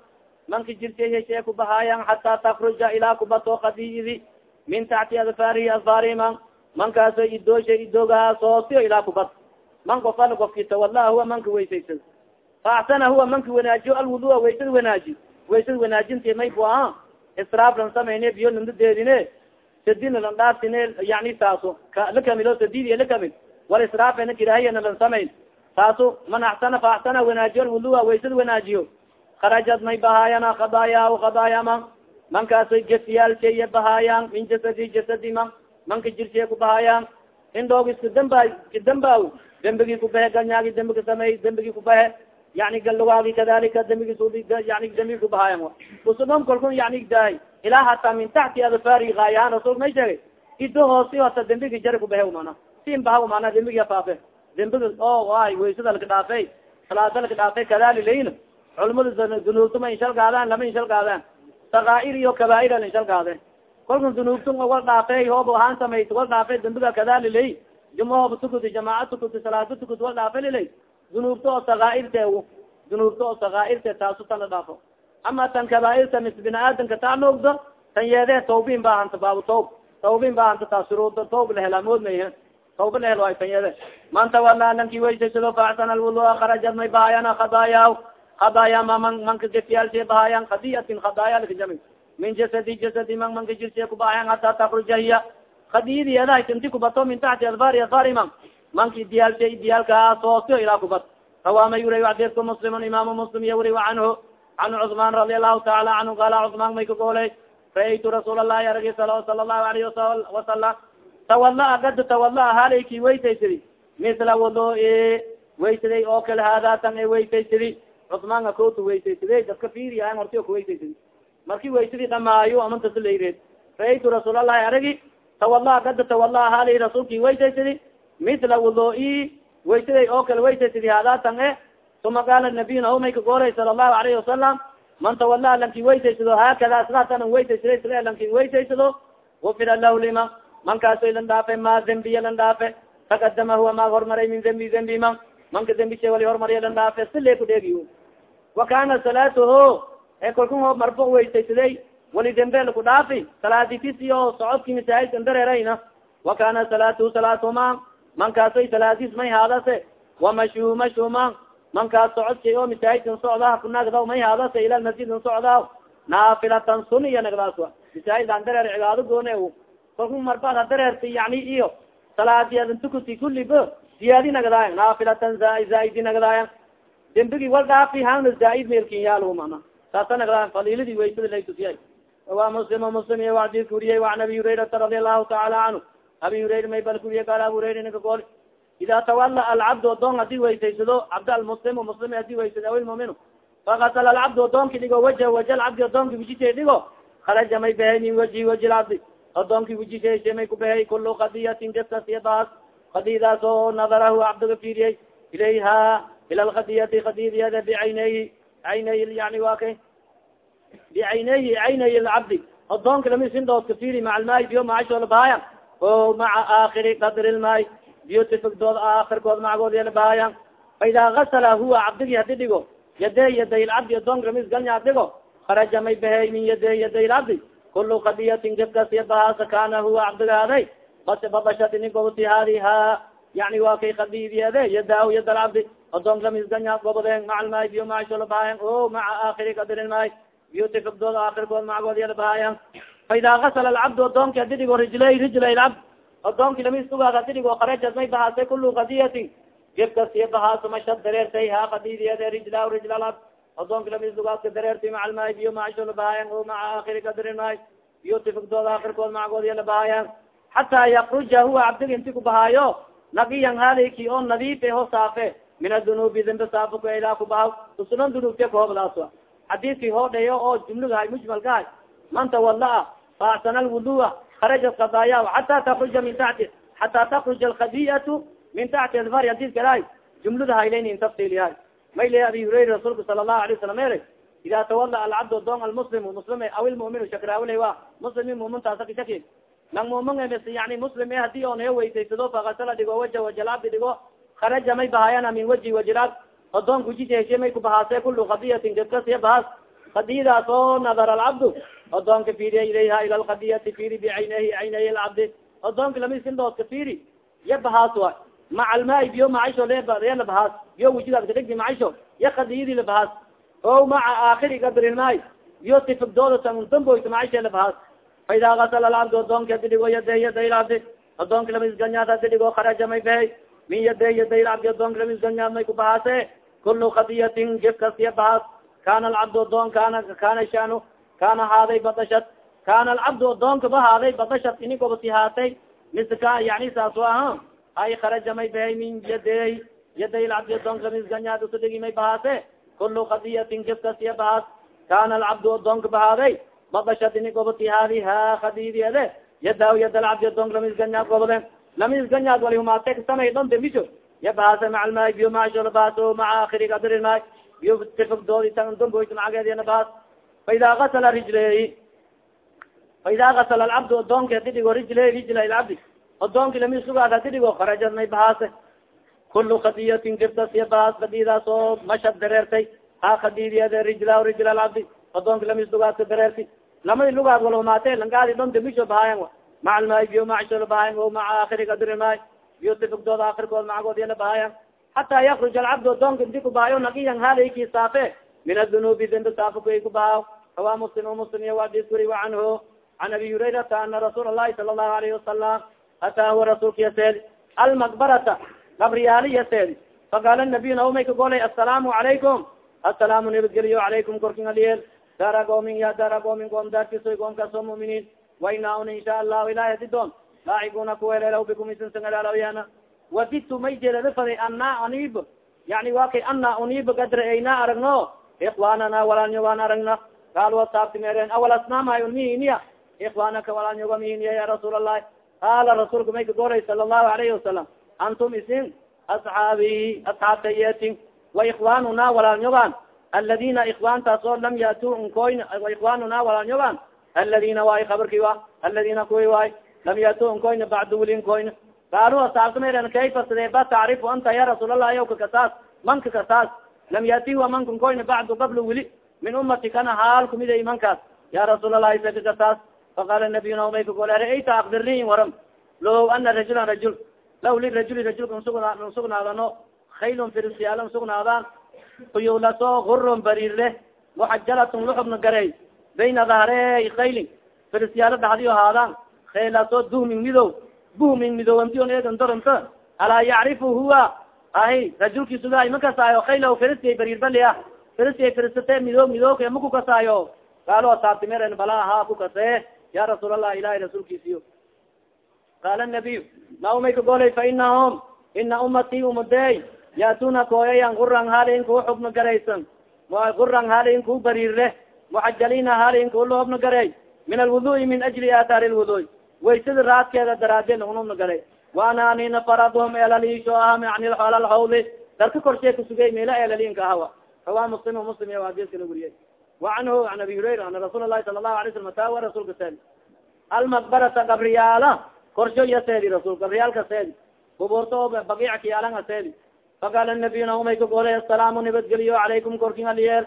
manka jirta heshee ku bahaayan xataa takruja ilaa kubato khadiidi min taxti adfaarihi adfaari man mankaasay idoosha idoogaha soosiyo ilaa kubad man gof ala gofki tawada'a huwa manka weysaysado fa axsana huwa manka wanaajiyo alwudua waysada wanaaji waysada wanaajinti may bu aha israaf lan samayne biyo landadeedine sadina lan dhaafsine yani taaso la kamilo sadid la kamil wal israafena kirahiyana lan samayn taaso man axsana fa axsana wanaajiyo alwudua waysada wanaajiyo karajad may bahaayana khadaayaa khadaayama mankaasoy gefiyaalsheye bahaayaan min jasadi jasadi man manka jirshee ku bahaayaan indhoog iska damba dambaaw dembigii kubahe ganyaagi dembiga sameey dembigii kubahe yani galwaagi kadalika dembigis yani dembigi kubahaayan usudom kalkun yani daay ilaa hataa min taxti adfaari gaayahan rasul may sheegay ido hoosi hata dembigi jari kubahe mana sin baha mana dembigi afaafe dembiga o ay waysada laka dhaafey salaada laka dhaafey kadali layin culamada dunuubta ma inshal gaadaan lama inshal gaadaan sakaair iyo kabaair al inshal gaade kolkan dunuubta wal dhaafey hoob ahaan samayt wal dhaafey dembiga kadali lay jumahooba tukuti jamaaca tukuti salaada tukuti wal dhaafe lilay dunuubta oo sakaairte dunuubta oo sakaairte taasu tala dhaafo. Ama tan kabaairta mis bini aadamka taclugdo tan yeede tawbin bahanta baabu tawb. Tawbin bahanta taa shuruuda tawb lahelamood may tawba lahel waay tan yeede man tawala lanki weysaysado faxsan alwudua karajad may bahayana khadaayaa khadaaya ma man manka gefiyaalshe bahayan khadiyatin khadaaya lakajami min jasadi jasadi man manka jirshe kubahayan hata takruja hiya. Khadiyadiyadahay tinti kubato min taxti adfari adfari man manki diyaalshe diyaalka soosyo ilaa kubat rawaama yuray adedka muslimun imaamu muslim iyo wuri canhu can cusmaan radi allahu taala canhu qaala cusmaan may kagooley ra'aytu rasuul allahi aragi sala lahu alayhi wasalam tawalaa gad tawalaa halayki weytaysidi misla wudui weysaday oo kale haadatan e weytaysidi cusmaanka kota weytayside dadka fiiriyahan horti o kuweytaysidi marki weysadi dhamaayo amantas layreed ra'aytu rasuul allahi aragi tawalaa gada tawalaa halay rasuulki weytaysidi misla wudui waysaday oo kale waysaysidi haadatan e uma qaala nabiyuna o may kagoolay sala allahu alayhi wasalam man tawalaa lanki weysaysado haakada sidaatan weysaysada sida lanki weysaysado gufira lahu lima mankaaso lan dhaafe ma dembiya lan dhaafe takadama huwa maag hormaray min dembi dembi man manka dembi shay wali hormariya lan dhaafe sile kudheegi wa kana salaatuhu e kalkun marfo weysaysaday wali dembe laku dhaafi salaaditisi o socodki masaajidkan dareerayna wa kana salaatuhu salaatuma mankaasoy salaadis may haadase wamashu mashuma mankaas socodkay oo masaajidkan socdaa kunagdaw may haadase ila masjidkan socdaa naafilatan suniya nagdaas wa. Masaajidaan dareer cibaado goone kalku marbaad ha dareerta yani iyo salaadiyadan tukuti kuliba ziyaadi nagdaayan naafilatan zaaidi nagdaayan dembigi wal dhaafi hana zaaid meelkin yaalo mana saasa nagdaayan faliiladi waysada laytusiyay wa muslim muslim iyo wadiska uriyay waan abi hurayrata radi allahu taala canhu abi hurayra may bal kuriya gaal abu hurayra ninka gool ida tawala alcabd odoon haddii weysaysado cabd almuslim muslim haddii weysado aw ilmumin fakasal alcabd odoonki dhigo waja waja alcabdi odoonki wijishay dhigo kharaja may behay min waji waji lcabdi odoonki wijishayshe may kubehay kulu kadiyatin gaskasiya baas kadiyadaas oo nadarahu cabdiga fiiriyey ilayha ila lkadiyati kadiyadiyada bicayneyhi cayney yani wa kay bicayneyhi cayney lcabdi odoonka lamisindoodka fiiri macalmaay biyo macashoola bahaya o maca aakiri qadri lmaay biyo tifigdood aakirkood macagood yalabahaya fa idaa huwa cabdigi hadi dhigo yade yaday lcabdi odoonka lamisgalnya dhigo kharaja may bahey min yade yaday lcabdi kulu kadiyatin gifkasiya bahaasa kana huwa cabdigaaday bas babashat ini goboti hadi ha yani waa kay kadidiyade yadahu yada lcabdi odoonka lamisgalnya gobodeen macalmaay biyo macasholabahayan o maca aakiri qadri lmaay biyo tifigdood aakirkood macagood yalabahaya faida gasla alcabd odoonki hadi dhigo rijlay rijlay lcabd odoonki lamisdugaad hadi dhigo karajad may bahaasay kulu kadiyatin gifkasiya bahaaso mashad dareertay ha kadidiyade rijla rijla lcabd odoonki lamisdugaadka dareertay macalmaay biyo macasholabahayan o maca aakiri qadri maay biyo tifigdood aakirkood macagood yalabahaayan xataa yakruja huwa cabdiga inti kubahaayo nabiyan haliki oo nadiif ho saafe. Min adunubi dambe saafaka ilaa kubahaw usunan dunubte kahobdaas xadiiskii hoodheyo oo jumlagahay mujmalkahay man tawalaa faasana lwudua karajat kadaayaa xata takruja min tati xata takruja alkadiyatu min taxti adfar hadis kalahay jumlada haylaynin tafsilyahay may le abi hurayra rasuulka sala allahu alay wasalam ere ida tawala alcabd doon almuslim muslim aw ilmumin shakraawle wa muslim mumintaasa kashaki nang mumin yani muslim e haddii on hee weysaysado fakasala dhigo waja wajalabdi dhigo kharaja may bahayana min waji wajilab odoon kujiseshe may kubahaase kulu kadiyatin gafkasiya bahaas kadiyadaas oo nadar alcabdu odoonka fiiriya ilayha ila lkadiyati fiiri bicaynayhi caynay lcabdi odoonka lamisindooska fiiri ya bahaas wa macalmaay biyo macaisho leya labahaas biyo wijidaas kadhegdi macaisho ya kadiyadii labahaas o maca aakiri gadrilmaay biyo tifigdooda samdamboyta macaisha labahaas fa idaa gasala alcabdi odoonka hadi dhigo yade yaday lcabdi odoonka lamisganyaad hadi dhigo kharaja may bahay min yade yaday lcabdi odoonka lamisganyaad may kubahaase kulu kadiyatin gefkasiya bahaas. Kana alcabdu odoon kana kana shanu kana haaday badashad kana alcabdu odoonka ba haaday badashad ini goboti haatay miska yani saas aha ay kharaja may bahay min yaday yaday lcabdi odoonka misganyaad usudhigi may bahaase kulu kadiyatin gefkasiya bahaas kana alcabdu odoonka bahaaday badashad ini goboti haadi ha kadidiyade yadaw yada alcabdi odoonka lamisganyaad gobode lamisganyaad wali humaate kasamay dhon dembisho ya bahaase macalmaay biyo maashola bahaaso maca akhiri kadrimaay biyo tifigdoodi damboyt macageedina bahaas fa idaa gasala rijleyi fa idaa gasala alcabdu odoonki hadi dhigo rijley rijla lcabdi odoonki lamisugaad hadi dhigo kharajad may bahaase kulu kadiyatin giftas ya bahaas kadiyadaas oo mashad dareertay ha kadidiyade rijla rijla lcabdi odoonka lamis lugaadka dareerti lamadi lugaad walhumaate langaadi dhon damisho bahaayan maca almaay biyo macshoola bahaayan o maca aakhiri kadiri biyo tifigdooda akhirkood macagood yala bahaayan xataa yakruj alcabd odoonka inti kubaayo nagiyan halayki saafe min adunubi dembi saafo kuay kubaaw rawa muslim o muslim iyo wadis wuri wa canhu can abi hurayrata ana rasuul allahi sala allahu alayhi wasalam ataahu rasuulka yaseedi almakbarata gabriyaali yaseedi faqaala nabiy naumay ka golay assalaamu calaykum assalaamu nabadgeliyo calaykum korkin aliyel dara goomin ya dara goomin goom daartisoy goom kaasoo muminiin waina un insha allahu ilahi adi doon laaciguna kuwelelaw bikum isinsangalaalawyaana wadidtu may jeedada faday ana anib yani wa kay ana unib gadra ayna aragno ikwanana walaalnyogaan aragna qaal wasaabti meereen awal asnaamahay mihiniya ikwanaka walaalnyoga mihiniya ya rasuul allahi qaala rasuulka may ka goray sala allahu alayhi wasalam antum isin asxaabi asxaabtayetin wa ikwanuna walaalnyogaan aladina ikwantaas oo lam yatu nkoyn ikwanuna walaalnyogaan aladina waay kabarki wa aladina kuwi waay lam yatu nkoyn bacdu wili nkoyn qaalu asaabta meereen kayfa sideeba tacrifu anta ya rasuul allah yaw kakasaas manka kasaas lam yati wa manka nkoyn bacdu qabla wili min umati kana haal kumiday mankaas ya rasuul allahi sa kakasaas faqaala nabiyuna umay kagol raayta akbirni waram low ana rajulan rajul law lirajuli rajulka nsugna nsugnaadano kaylun firisyaala nsugnaadaan kuyulaso gurun bariir leh muxajalatun luxubna garey bayna dahrey kaylin firisyaalo dhaxdiyo haadaan khaylaso duhmin midow buhmin midowantion eedan doranta alaa yacrifu huwa ahi rajulki sugaay ma kasaayo khayla firiskay bariir firiskay firisate mido midooka ma ku kasaayo qaalo asaabtimer bala ahaa ku kasee ya rasuul allah ilahi rasuulkiisiyo qaala nabiy naumay kagolay fa inahum ina umati umadey yaatuna kooyayan guran halin kuu xubna garaysan guran halin kuu bariirle muxajalina halin kuu lahobna garay min alwudui min ajli aathaari lwudui waysada raadkeeda daraadee lagunubna garay waana anina faradhum elaliisho aha yani alalhawli darka korshee kasugay meela elaliinka ahawa rawa muslim muslim iya hadiskana weriyay wa canhu an abi hurayra ana rasuul lahi sala lahu alay slam atawa rasuulka seedi almakbarata gabriyaala korsho iya seedi rasul gabriyaalka seedi kubuurta o bagiic kiyaalanga seedi faqaala nabiyuna umay ka golay asalaamu nabadgeliyo calaykum korkin aliyeer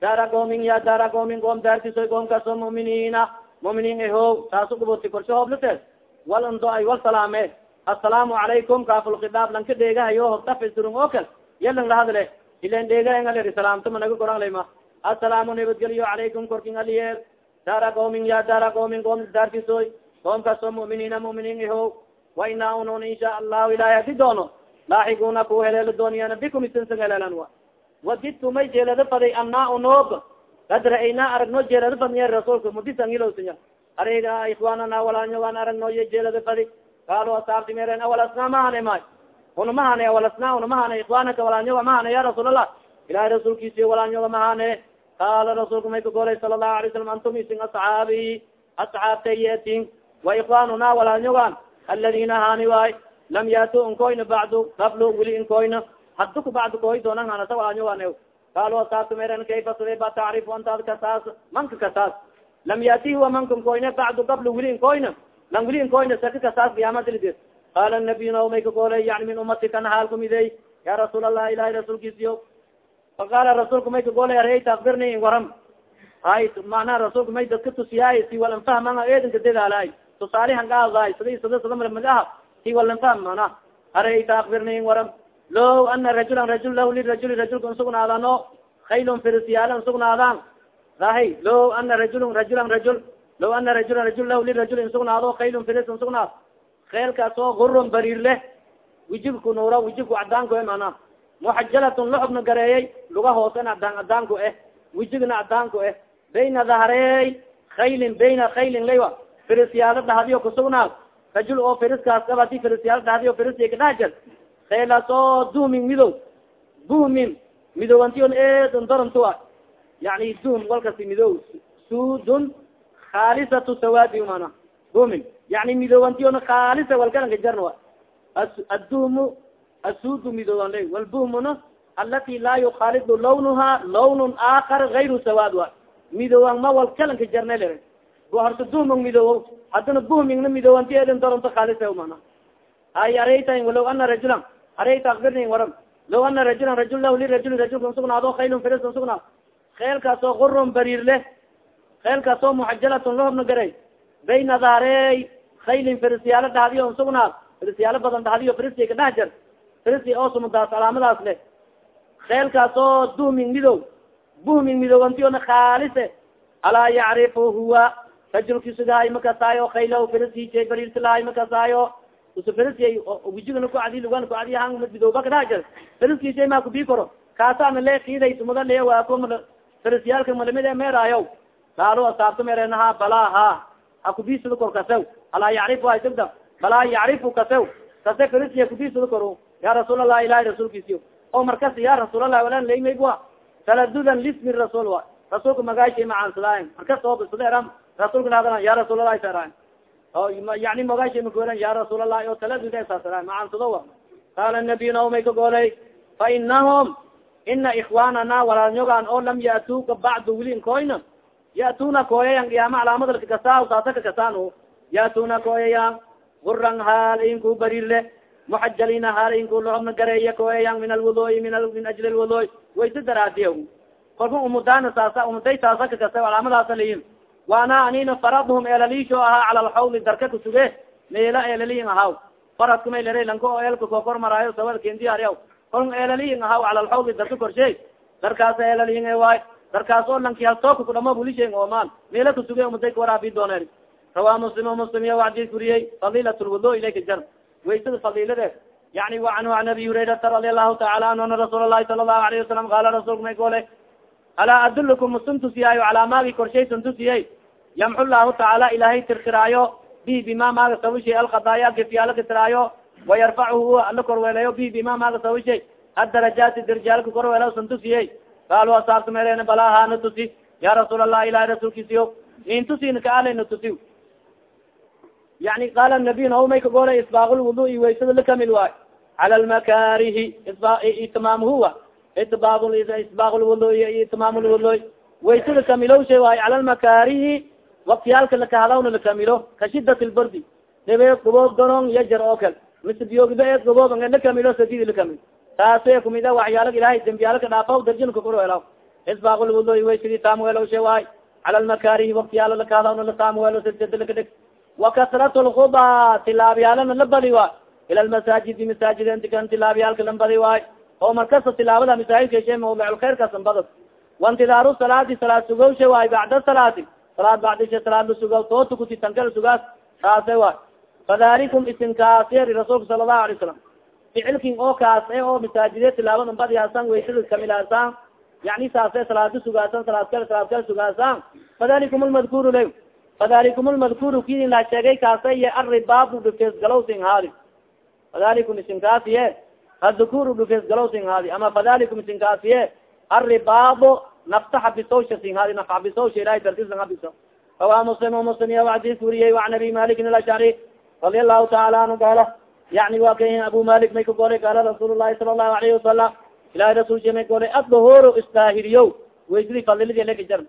daara goomin ya daara goomin goom daartisoy goomkaasoo muminiina muminiin eho taasu kubuurti korsho hooblate wal ndo ay wal salaame asalaamu calaykum kaafulkidaab lanka dheegahayo hortafisirun oo kal yalang lahadle ilan dheegaengaleri salaamtama naga goran layma asalaamu nabadgeliyo calaykum korkin aliyeer daara goomin ya daara goomin goom daartisoy goomkaasoo muminiina muminiin eho wa ina unon insha allahu ilahi hadi doono. Laaxiguna ku heleelo dooniyana bikum isansan heleelan wa. Wadidtu jeelada faday anaa unoob kad ra'aynaa aragno jeelada fadniye rasuulka mudisan ilowsinya ariga ikwaanana walaanyogaan aragnoyo jeelada fadi kaalo asaabti meren awal asnaa mahane may una mahane awal asnaa una mahane ya rasuul allah ilahay rasuulkiisiyo walaanyoga mahane. Qaala rasuulka may ka golay sala allahu alay slam antum isin asxaabi asxaabtayetin wa ikwaanuna walaanyogaan aladina hani waay lam yatu nkoyna bacdu qablo wili inkoyna haddu ku bacdu koy doonan hanasa walaanyogaan qaalo asaabta meren kayfa sida ba tacrifu antaad kasaas manka kasaas lam yati huwa mankan koyne bacdu qablo wili inkoyna lan wili inkoyna saka kasaas qiyaamadilid qaala nabiyuna umay ka golay yani min umatika nahaal kumidey ya rasuul allah ilahi rasuulkiisiyo faqaala rasuulka may ka golay areyta akbirni waram hay macnaha rasuulka may dadka tusiyaay si walan fahmanga eedanka dadaalaay tusaalihan gaadaay sida sada sada mar magaha si walan fahm mana areyta akbirni waram low ana rajulan rajul lah lirajuli rajulka nsugnaadano kaylun firisyaala nsugnaadaan ahi low ana rajulun rajulan rajul low ana rajulan rajul lah lirajul insugnaado kaylun firis nsugnaad keelkaas oo gurun bariir leh wijibku nuura wijibku cadaanku e mana muxajalatun luxubna gareeyey luga hoosen adaan adaanku eh wijigna cadaanku eh bayna dahrey kaylin bayna kaylin laywa firisyaalo dhahdiyo kusugnaad rajul oo firiskaas qaba adi firisyaalo dhahdiyo firisya kadhajar keelaas oo duhmin midow buhmin midowantion eedon dorantua yani duhm walkasi midow sudun khalisatu sawaadi mana buhmin yani midowantiona khaalisa walgalanka jarna adduhmu asudu midoowan la walbuhmuna alati laa yukhalidu lawnuha lawnun aakar gayru sawaad wa. Midoowan ma walgalanka jarna le horta duhmang midoowo haddana buhmingna midoowanti edin doronto khaalisa mana ay areyta walaw ana rajulan areyta akbirni waram. Law ana rajulan rajul lah lirajuli rajulka sugnaado kaylun firis sugnaad keelkaasoo gurun bariir leh keelkaasoo muxajalatun lahobna garay bayna daarey kaylin firisyaalo dhahdiyo sugnaad firisyaalo badan dhahdiyo firiska ka dhex jar oo sumadaas calaamadaas leh keelkaasoo duhmin midow buhmin midowantiyona khaalise alaa yacrifu huwa rajulkisugahay makasaayo kayla firisi bariirsilahay makasaayo usu firisi wijigana kucadi lugana kucadi hang midowba ka dhex jar firiskisay maa kubii karo kaasana le kiiday sumada le waako firisyaalka malamid meeraayo gaalo asaabto merenaha balaa ha hakubisada kor kasew alaa yacrifu asigda balaa yacrifu kasew kase firisiya kubisada kor ya rasuul allah ilahi rasuulkiisiyo o markas ya rasuulallah walan laymaywa taladudan lismi rasuul wa. Rasuulka magaashay macaansadaayn markas oobisada rasuulka naadana ya rasuulallah sara o yani magaashay makuelan ya rasuulallah o taladud saasara macaansado wa. Qaala nabiy naomay ka goolay fa inahum ina ikwanana walaalnyogan oo lam yatuuka bacdu wilin koyna yatuna kooyayan qiyaama calaamadalka kasaa saasaka kasaan yatuna kooyayan guran haal inku barirle muxajalina haal inku loobna gareeya kooyayan min alwuduy min ajli lwuduy waysa daraadiya kolka umudana saasa umuday saasaka kasa calaamadaasa layin waana anina faradhum eelalisho ahaa cala alxawli darka kusuge. Meela eelaliyin ahaw faradka may lere lanka oo eelka kokor maraayo sawal kendiyaaryaw kolka eelaliyin ahaw cala alxawli darka korshe darkaasa eelaliyin waay darkaas oo lanki haltooka kudhamo bulishe oomaan meela kusuge umuday kawaraabi dooneen rawaa muslim muslim iya wacdis kuriyey fadilat lwudu ilayka jar waysada fadiilade yani wa canhu an abi hurayrata radi allahu taala anhu ana rasuul lahi sala allahu alayhi wasalam qaala rasuulka may gole alaa adulukum musun tusiyaayo calaa maagi korshaysan tusiyey yamxu llahu tacaala ilahay tirtiraayo bi bima maaga sawishay alkhadaaya gefyaala katiraayo wayarfachu ala korweelayo bi bima maaga sawishay addarajaati darjaalka korweela san tusiyey qaalu asaabta meelena balaa hana tusi ya rasuul allah ilahi rasuulkiisiyo in tusin kaalena tusi yani qaala nabiy naumay kagoola isbaaq lwudui waysada lakamil waay. Cala lmakarihi itmaam huwa itbaaq isbaaq lwudui itmaam lwudui waysada kamilowsha waay cala lmakarihi waktiyaalka lakahadawna lakamilo ka shidat lbardi debe goboob ganon yajar oo kal mise biyoogiba eed goboob nga lakamilo sadidi lakamil taase kumida waxyaala ilahay dembiyaalka dhaafaw darjinka kuroelaw isbaaq lwudui waysadii taamweelowsha waay cala lmakarihi waktiyaala lakahadawna lataamweelo sadada lakadheg wakasrat lkuba tilaabyaalana la badi waay ila lmasaajidi masaajid entikan tilaabyaalka lan badi waay oo markasta tilaabada masaajidka she mawdiclkhayrkasan badad. Waintidaaru salaadi salaad sugowsha waay bacda salaati. Salaad bacdisha salaad la sugaw too tukuti tankala sugaas kaase waay fadalikum isinkaas yeri rasuulka sala allahu alay salam ficilkin oo kaas e oo masaajide tilaabadan badiyaasan waysada kamilaasan yani saase salaada sugaasan salaad kale salaad kale sugaasan fadalikum lmadkuru le fadalikum lmadkuru kidin la sheegay kaasa iyo arribaabu dhufees galow sin haadi fadalikum isinkaasiye adukuru dhufees galow sin haadi ama fadalikum isinkaasiye arribaabo nafta xabisowsha sin haadi naf xabisowsha ilahay dartisan habiso rawa muslim muslim iya adis weriyey waan abi malikin alashcari radi allahu taala anhu gaala yani wa ka abu malik may ka golay gaala rasuul lahi sala allahu alayhi wasalam ilahay rasulka may golay adahoro istaahiriyo waysidi fadiladi laka jar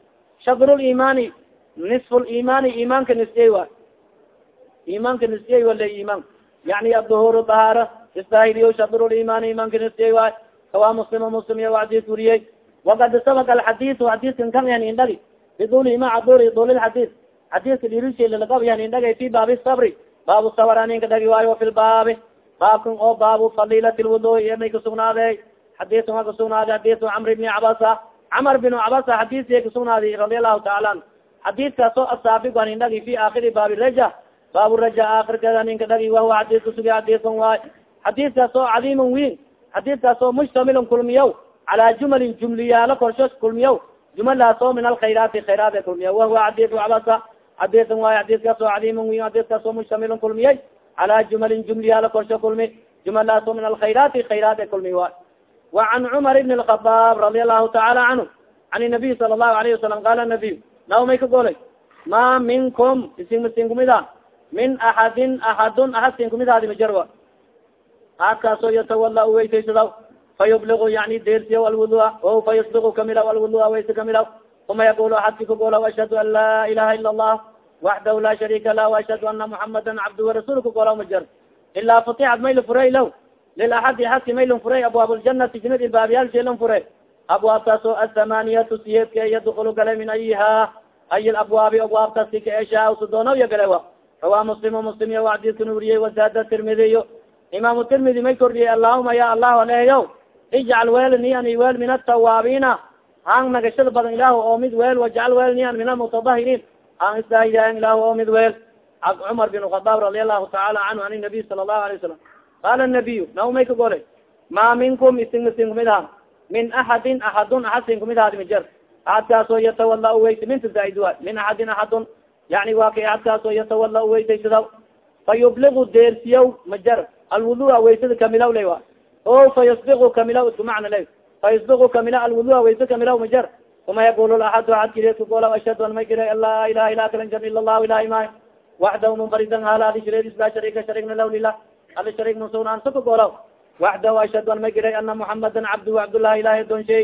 shadr limani nisf limani imanka nisiyey wa. Imanka nisiyey wala iman yani adahoro dahaara istaahiriyo shadr limani imanka nisiyey waay kawa muslim muslim iya adis weriyey wakad sabaka alxadisu xadiskan kan yan indhagi biduli ma caduri dul lxadis xadiska dhirishelalagab yan indhagay fi baabi sabri baabu sabr aninka dhagi waayo fi lbaabi baabkan oo baabu fadilat lwudui may kasugnaade xadisun a kasugnaade xadisu camr bni cabasa. Camar bin cabasa xadisiya kasugnaadi radi allahu taala an xadiskaas oo asaabiq an indhagi fi aakiri baabi raja. Baabu raja aakirkeeda ninka dhagi wahuwa xadis kasugi xadisun waay xadiskaas oo cadiiman wiin. Xadiskaas oo mustamilun kulmiyaw calaa jumalin jumliyaalo korsho kulmiyaw. Jumalaas oo min alkhayraati khayraat e kulmiya wahuwa xadisu cabasa xadisan waay xadiskaas oo cadiiman wiin xadiskaas oo mustamilun kulmiyay calaa jumalin jumliyaalo korsho kulmi. Jumalaas oo min alkhayraati khayraat e kulmi waay wa can cumar ibn lkhadaab radi allahu taala canhu can nabiy sala allahu alayhi wasalam qaala nabiy naw may ka golay ma minkum isin masin kumida. Min axadin axadun axad sin kumidaadi majarwa aadkaasoo yatawala uweysaysadaw fayubligu yani deersiya alwudua o fayusbigu kamilaw alwudua wayse kamilaw uma yaqulu axadki kagolaw ashhadu an laa ilaha ila allah waxdahu laa sharika lah ashhadu ana muxamada cabdu warasuul kagolaw majar ilaa futixad mayla furay law lilaxadi axadki maylon furay abwaab ljanati jinad ilbaabyaalshelan fure abwaabtaas oo athamaniyatu siyeedka yadkulu gale min ayiha ay abwaabi abwaabtaasi ka eshaa sudoonoya gale wa rawaa muslim muslim ya wacdidkan uriyey wazaada tirmidiyo imaamu tirmidi may kordhiyey allahuma ya allah aleeyo ijcal welni ani wel min atawaabina hang nagashada badan ilahu oo mid weel wajcal welni an min almutadahiriin hang isdaahidayan ilahu oo mid weel cumar bin khadaab radi allahu taala canhu an nabiy sala allahu alay wasalam qaala nabiyu naw may ka golay ma minkum isin isin kumid ha min axadin axadun axad sin kumid haadi majer axadkaasoo yatawala uweysa minta zaaidua min axadin axadun yani waa kay axadkaasoo yatawala uweysaysadaw fa yubligu deersiyaw majer alwudua waysada kamilaw lay wa o fa isku macna lay fa kamila alwudua waysa kamilaw majer uma yaqul kileedka goolaw ashhadu an may kira an laa ilaha ila kala jar ila allahu ilahi may waxdaw munfaridan halaadi shareedis laa sharika sharigna law lilah ali sharig nusunan saka goolaw waxdahu ashhadu an may giray ana muxamadan cabduhu cabdullahi ilahi adon shay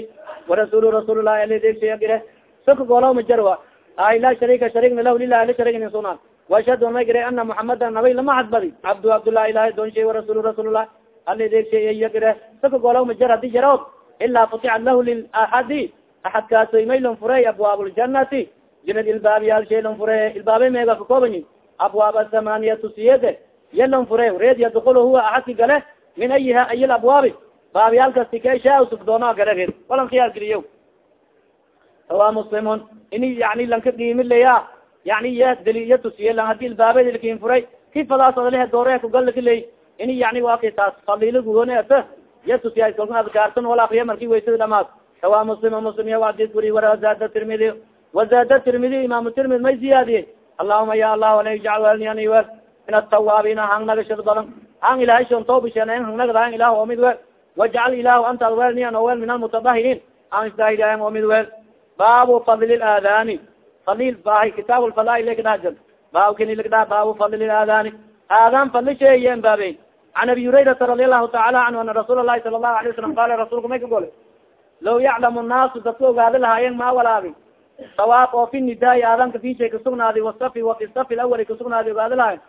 warasulu rasuullahi alidegshay gire saka goolaw majar wa ay laa sharika sharigna law lilah ali sharig nusunan waashhadu an may giray ana muxamadan nabay lama hadbadi cabduhu cabdullahi ilahi adon shay warasulu rasuullahi alidegshay iya gire saka goolaw majar haddii jarood ilaa futicat lahu lilaxadi axadkaasoy maylon furay abwaab ljanati janad ilbaabyaal shaylon fure ilbaabe meega kakoobanyi abwaab asamaniyatu siyede yalon fure reed yadkul huwa axadki gale min ayiha ay abwaabi baabyaalkasti kasha sugdoono gale reed walan khiyaar geliyo sawa muslimun ini yani lanka qiimilaya yani ya dali ya tusiye lan haddii ilbaabed ilkin furay kifadaas odalehe doore kugalakiley ini yani waa kay taas faliilo gugoneata ya tusiya kolka adkaartan wala akriya marki waysada dhamaad sawa muslim muslim ya wadid guri warazaada tirmidi wazaada tirmidi imaamu tirmidi may ziyaadiye allahuma ya allah ala ijcal welni ani wel min atawaabina hang nagashad badan hang ilahay shon toobisheen hang nagda hang ilah oo mid wel wajcal ilahu anta ad welni an oo wel min almutabahiriin hang isdaahidayan oo mid wel baabu fadli aadani fadil bahay kitaab lfadaail lekadhaja baabkini lakdha baabu fadli aadani aadan fadli sheeyen baabe can abi hurayrata radi allahu taala canhu ana rasuul lahi sala allahu alay wasalam qala rasuulka may ka gole law yaclamu nnaasu dadka ogaada lahaayeen ma walaabi sawaab oo fi nidaai aadanka fishay kasugnaadi wasafi wa fi safi lawali kasugnaadi ogaada lahayen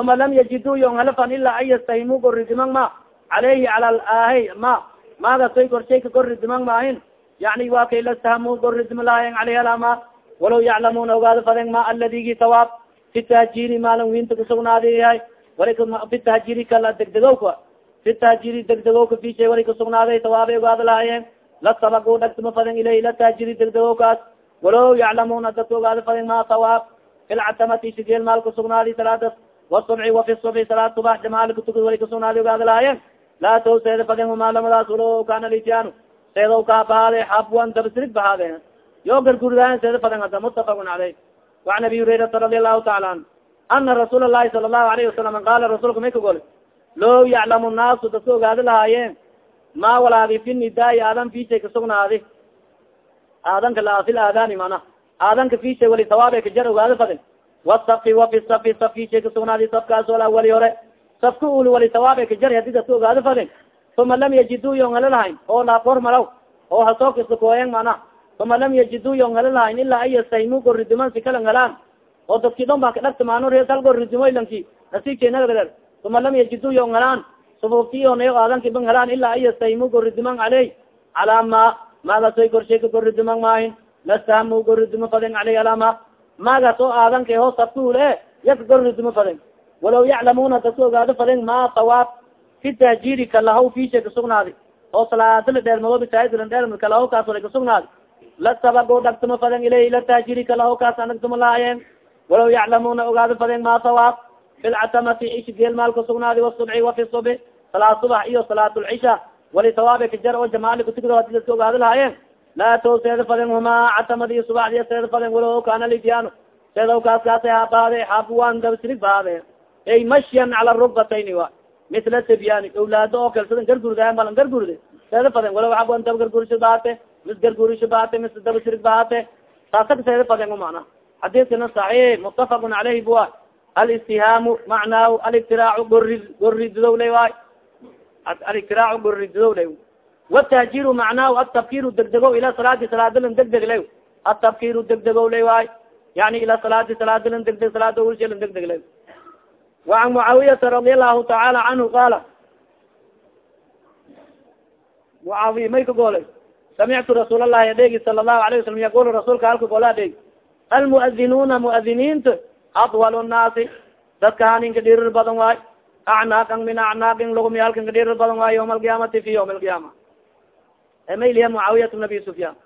uma lam yajiduu yon halafan ilaa an yastahimu gorridimang ma caleyhi cala ahe ma maagasoy korshay ka gorridimang maahin yani waa kay lastahamu gorridima lahayen caleyhi alama walaw yaclamuna ogaada faden ma aladigi sawaab fi tahjiri maalin winta kasugnaadi yahay fi tahjiri kala degdegowka fi tahjiri degdegowka fishay wali kasugnaaday sawaabay ogaada lahayen lasabagu dhagtuma faden ilayhi la tahjiri degdegowkaas walaw yaclamuna dadka ogaada faden ma sawaab fi lcatamati shigeel maal kasugnaadi salaada wasubci wafi subci salaad subax jamaal kutukad wali kasugnaadi ogaada lahayen laa tow seeda faden huma lamadaas walaw kana lityaanu seedaw kaa bahaade xabwan dabsirig bahaade yo garguridayan seeda faden hada mutafakun caleyh waan abi hurayrata radi allahu taala an ana rasuul lahi sala allahu alayhi wasalam qaala rasuulka may ka goli low yaclamu naasu dadka ogaadi lahaayeen ma walaagi fi nidaai aadan fishay kasugnaadi aadanka la fi aadaani mana. Aadanka fishay wali sawaabe kajar ogaada fadin. Wasafi wafi safi saf fishay kasugnaadi safkaas wali hore. Safka ul wali sawaabe kajar haddii dadka ogaada fadin. Uma lam yajiduu yon hala lahayn. Oo laafor malaw oo hasoo kasakooyen mana. Uma lam yajiduu yon hala lahayn ilaa an yastahimu goridiman si kalan halaan oo dadki dhon ba kadhagtamaano rees hal goridimoylanki nasiibkenagadher uma lam yajiduu yon halaan sufuuftiyonayo aadanki ban halaan ilaa an yastahimu goridiman caley calaa ma maagasoy korshay ka goridiman maahin lastahamu goridimo faden caley alaa ma maagas oo aadanka hoos afkuul e yaka goridimo faden walaw yaclamuna dadka ogaado faden ma sawaab fi tahjiri kalahaw fisha kasugnaadi oo salaadala dheelmado bisaailan dheelmad kalahaw kaas wala kasugnaadi lasabago dhagtuma faden ilay ila tahjiri kalahaw kaas anagtuma lahaayeen walaw yaclamuna ogaado faden ma sawaab fi lcatamati ish geel maal kasugnaadi wasubci wafi subci salaad subax iyo salaat lcisha wali sawaabe kajar oo jamaali kutukado hadi dadka ogaado lahaayeen laa tow seeda faden huma catamadi subaxdiya seeda faden walaw kana lityaano seedaw kaas kaasa habaade habwan dabsirig bahaade ay mashyan cala rukbatayni wa misla sibyani awlaado oo kale sidan gargurdayan balan gargurde seeda faden walaw habwan dab gargurisho baate mis gargurisho baate mis dabsirig baate saasaka seeda faden umana xadiskana saxiix mutafaqun caleyhi bua alistihaamu macnaahu alitiraacu gori gorididow lay waay ariraac goridola watahjiru macnahu atabkiru degdego ila salaadi salaadilin degdeg la atabkiru degdego la waay yani ila salaadi salaadilin degdeg salaada ursilin degdeg la waan mucaawiyata radi allahu tacaala canhu qaala mucaawiya may goolay? Samictu rasuul allahi adeegi sala allahu alayh wasalam yaqulu rasuulka halka goola adeegi. Almuadinuuna muadiniinta adwal nnaasi dadka haninka dhirir badan waay acnaaqan min acnaaqin lugmiyaalkan ka dhirir badan waay yawma alqiyaamati fi yawmi alqiyaama mayliya mucaawiyat bn abi sufyaan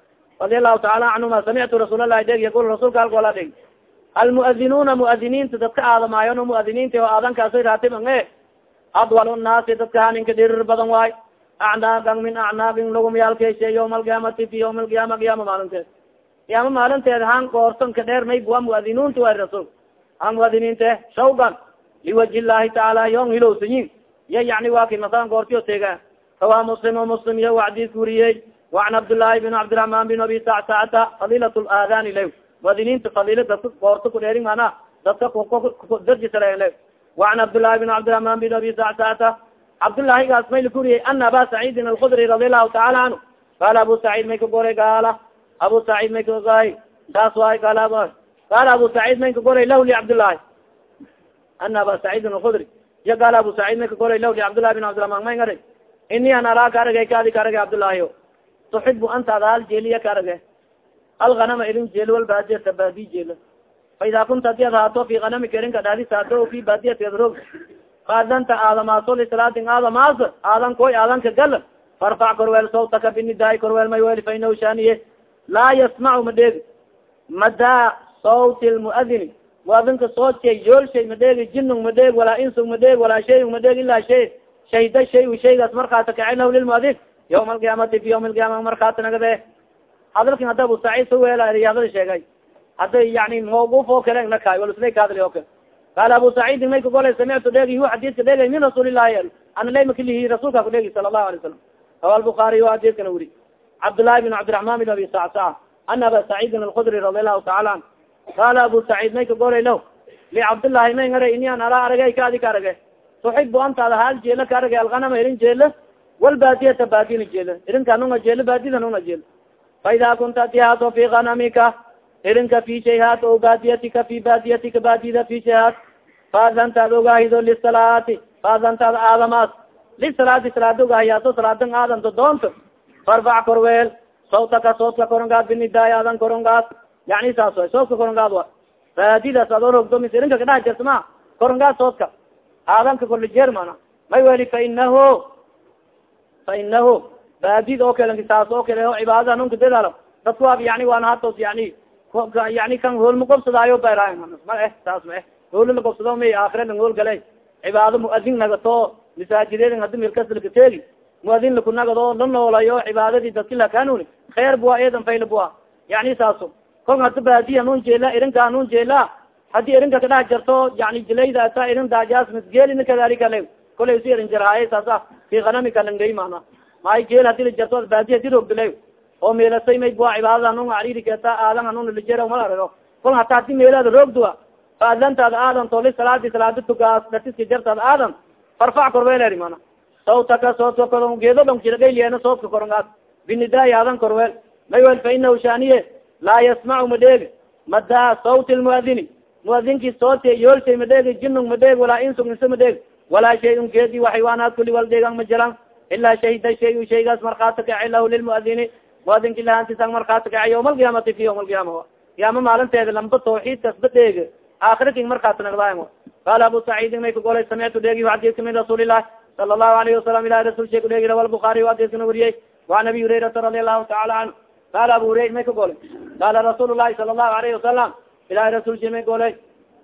radi allahu taala canhuma samictu rasuul allahi adheegi yaqul rasuulka halka gola adheegi almuadinuuna muadiniinta dadka aadamaayon muadiniinta oo aadankaasay raatiban e adwal nnaasi dadka haninka dhirir badan waay acnaaqan min acnaaqin lugumyaalkeshe yawma alqiyaamati fi yawmi alqiyaama qiyaama maalinteed qiyaama maalinteed han koorsanka dheer mayb waa muadinuunta wa rasul han muadiniinte shawgan liwaji llahi tacaala yon hilowsayin ya yani wa ki masalan goortiyo teega rawa muslim o muslim iya wacdiis wuriyey waan cabdillaahi bin cabdiraxman bin abi sacsaata fadilat laadani le muadininta fadila dadka goorta kudheeri mana dadka darjisale waan cabdillaahi bin cabdiraxman bin abi sacsaata cabdullaahi gaas may lakuriyey ana aba saciidin alkudri radi allahu tacaala canhu qaala abu saciid may ka goray gaala abu saciid may ka gaay saas waay gaala qaala abu saciid may ka goray lah li cabdillaahi ana aba saciidin alkudri ya gaal abu sacid may kagolay law licabdllahi bin cabdiraman may ngari ini an alaa ka aragay kaadi ka aragay cabdullahio tuxibu anta ada hal jeeliya ka arage alganama irin jeelo wal baadiyata baadiy jeelo fa ida kunta haddii ad haato fi ganamika irinka dhaadis haato fi baadiyatad rog faadanta aadamaaso lisalaadin aadamaas aadan koy aadanka gal farfac korweel sawtaka binidaai korweel may weeli fainahu shaaniye laa yasmacu ma dheegi madaa sawti lmuadini muadinka soodkay yoolshay madheegi jinung madheeg walaa insung madheeg walaa shayung madheeg ilaa shay shayda shay shaygaas markaata kacilahu lilmuadin yawma alqiyaamati fi yawmi alqiyaama markaata nagade hadalkin hadda abu saciid sa weela hadada sheegay. Hadday yani mawquf oo kale nakaay walasday ka hadli o kale. Qaala abu saciidin may kagolay samictu dheegi hu xadiiska dheegay min rasuuli ilahi ana lay makilihi rasuulka kudheegi sala allahu alay salam rawa albukaariy o hadiiskana wuri. Cabdillaahi bin cabdiraحman bin abi sacsa ana aba saciidin alkudri radi allahu taala an qaala abu saciid may kagolay lah licabdillahi may ngara ini an ara aragay ka adi ka arage tuxibu antaada haal jeelo ka aragay alganama irin jeelo walbaadiyata baadina jeelo irinka nunga jeelo baadida nunga jeelo fa ida kunta atihato fi ganamika irinka fi shayhaat o baadiyatika fi baadiyatika baadida fi shayhaat faadantaad ogaahido lisalaati faadantaad aadamaas lisalaati salaada ogaahiyaaso salaadan aadanto doonto farfac korweel sawtaka soodka korongaad binidaay aadan korongaad yani saas way soodka korongaad wa. Baadidaas adoo rogdo mis irinka kadhaha jirta ma korongaad soodka. Aadanka korlijeer mana may weli fa inahu fa inahu baadid oo kale saas oo kale o cibaadada nunka dadaalo. Dadku ab yani waan hatos yani yani kan hool ma gobsadaayo bara ma eh saas ma eh. Hool la gobsado may aakira lang hool gale cibaado muadin nagato masaajideedin hadi milkaslka teegi. Muadin laku nagado la noolayo cibaadadii dadki lakanuni kheer bua eedan fayla bua yani saaso kon hada baadi anun jeela irinka anun jeela haddii irinka kadhax jarto yani jilayda ata irin daajaas misgeelina kadalika le kolay si irin jarhaaye saasa fi kanamika langay mana. Maay geel haddii la jarto baadi hadi rogdile oo meelasay may bua cibaadada anun ariri keta aadan anun lajer mal argo kol hata hadi meelaada roogdua faadantaada aadan toli salaadi salaadi tugaas datiska jartaad aadan farfac korweeleri mana. Sawtaka soodka koron geedo dhong jiragayliena soodka korongaas binidaay aadan korweel maywel fa inahu shaniye laa yasmacu madheegi madaa sawti lmuadini muadinki soodte yoolshay madheegi jinung madheeg walaa insung insa madheeg walaa shay un geedi waxaywaanaad kuli wal deegan ma jiran ilaa shahida shay shaygaas markaata kaci lahu lilmuadini muadinki lahantisan markaata kaci yawma alqiyaamati fi yawma alqiyaama qiyaama maalinteeda lamba tawxiidkasba dheeg aakira king markaas nagdaay qaala abu saciidin may kagolay samictu dheegi xadiiska min rasuuli ilahi sala allahu alayhi wasalam ilahi rasul shay kudheegi rawa lbukaariy hadiiskana wariyey waan abi hurayrata radi allahu taala canhu qaala abu hurayr may ka golay qaala rasuul lahi sala allahu alayhi wasalam ilahi rasul shay may golay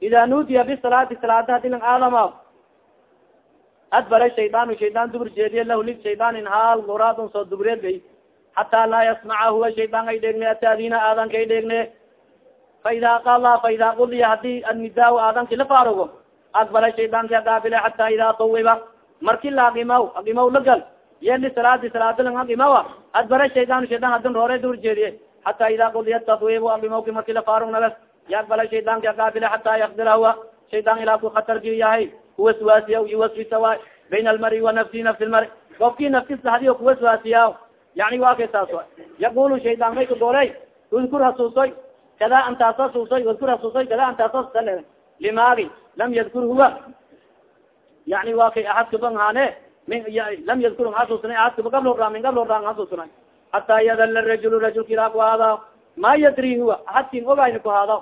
ida nuudiya bisalaati salaada hadi lang aadama adbara shaydaanu shaydaan dubur jeediye lahu li shaydaanin haal muraadun soo dubreed bay hataa laa yasmaca huwa shaydaan ay dheegne ataadina aadanka ay dheegne faida qala faida qudiya haddii adnidaa aadanki la faarugo aqbala shaydaanki agaabile xata ida tawiba marki la agimaw agimaw lagal yeli salaadi salaadilang agimawa adbara shaydaan shaydaan hadin roore dur jeediye xata ida qudiya tatwib agimawki marki la faarug nagas yaaqbala shaydaanki agaabile xata yakdira huwa shaydaan ilaa ku khatarki yahay kuwaswaasiya yuwaswisa wa bayna almari wa nafsi lmari gofki naftis hadiyo kuwaswaasiya yani wa kay saas wa yaqulu shaydaan may ka gooley udkur hasuusoy kada antaas hasuusoy udkur hasuusoy kada antaas hasale limaagi lam yadkur huwa yani wa kay ahadkaban haane lam ahadkaba gablo ra min gablo ra hasuusnay hataa yadala rajul rajulka ilaa kuhaada ma yadri huwa hadkin ogayni kuhaada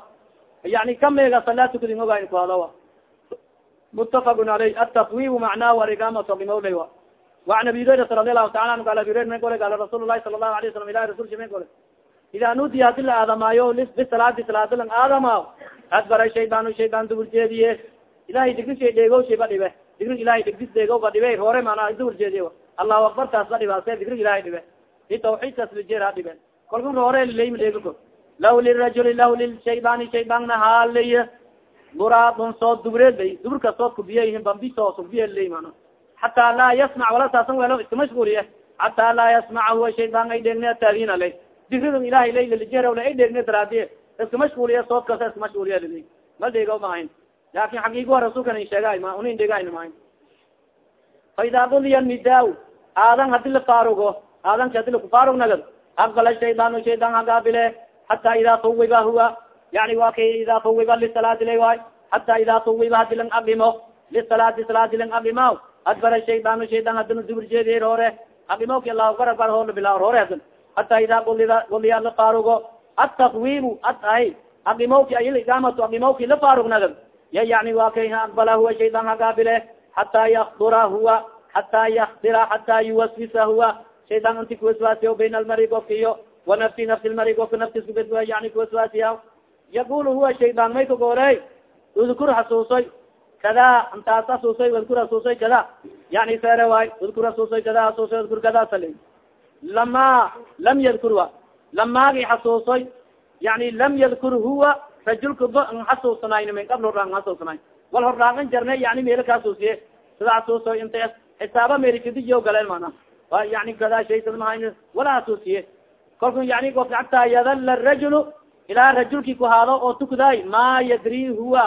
yani kameega salaa tukadin ogayni kuhaada mutafaq aleyh atafwib macnahu arigamata limawlay wa وan abi hurairata radi alahu taala anu al abi hurayra men gole gaala rasul lahi sala lahu alayه salam ilahi rasulka men gole ida nudiya hadi la aadamaayo bisalaadi salaadilan aadama adbara shaydan shaydan dubur jeediye ilahay digris shay dheego shay ba dhibe digrig ilahay digris dheego ba dhibe hore mana dubur jeediye allahu akbar taas ba dhibaase digrig ilahay dhibe i tawxiidkaas lijeer ha dhibe kalku hore lilayma dheego law lirajuli law lilshaydani shaydana haaliy buraadun sood dubureed bay duburka sood kubiyayihin bambiso kubiya ley mana xataa laa yasmac wala saasan welo iska mashguuliye xataa laa yasmaca huwa shaydan ay dheegne taagina lay digridun ilahay lay lijerla ay dheegne daraadiye iska mashguuliye soodkasa iska mashguuliye lilay ma dheego laakin xaqiiga wa rasuulkan sheegay ma unin dheegayna maahin fa idaa buliya nidaa aadan haddii la faarugo aadanka hadi lakufaarug nagad aqbala shaydaanu shaydan hagaabile xataa idaa tuwiba huwa yani wa kay idaa tuwiba lisalaati lay waay xataa idaa tuwiba hadi lang abimo lisalaati salaati lang abima adbara shaydaanu shaydan hadina dubur jeediyer hore abimoki allahu akbar akbar hoola bilaa hore hadin hataa idaa ulida uliya la faarugo attakwibu at ay abimoki ay iqaamatu abimoki la faarug nagad ya yani wa kay aqbala huwa shaydan hagaabile xataa yakdura huwa xataa yakdira xataa yuwaswisa huwa. Shaydan inti kuwaswaasiya bayna almari gofka iyo wa nafsi nafsi lmari gofka naftis kuwa yani kuwaswaasiya yaqul huwa shaydan may kagoorey udkur xasuusoy kada intaas xasuusoy udkur xasuusoy kada. Yani sere waay udkur xasuusoy kada xasuusoy udkur kada sali. Lama lam yadkur wa lamaagi xasuusoy yani lam yadkur huwa rajulka ba n xasuusanayn min qabl horaan xasuusanayn wal horraaqan jarne yani meela ka xasuusiye sida xasuusoy inta xisaaba galeen mana wa yani kada shaysadmaha wala xasuusiye kalku yani of hataa yadala rajul ilaa rajulki kuhaado oo tukdaay ma yadri huwa.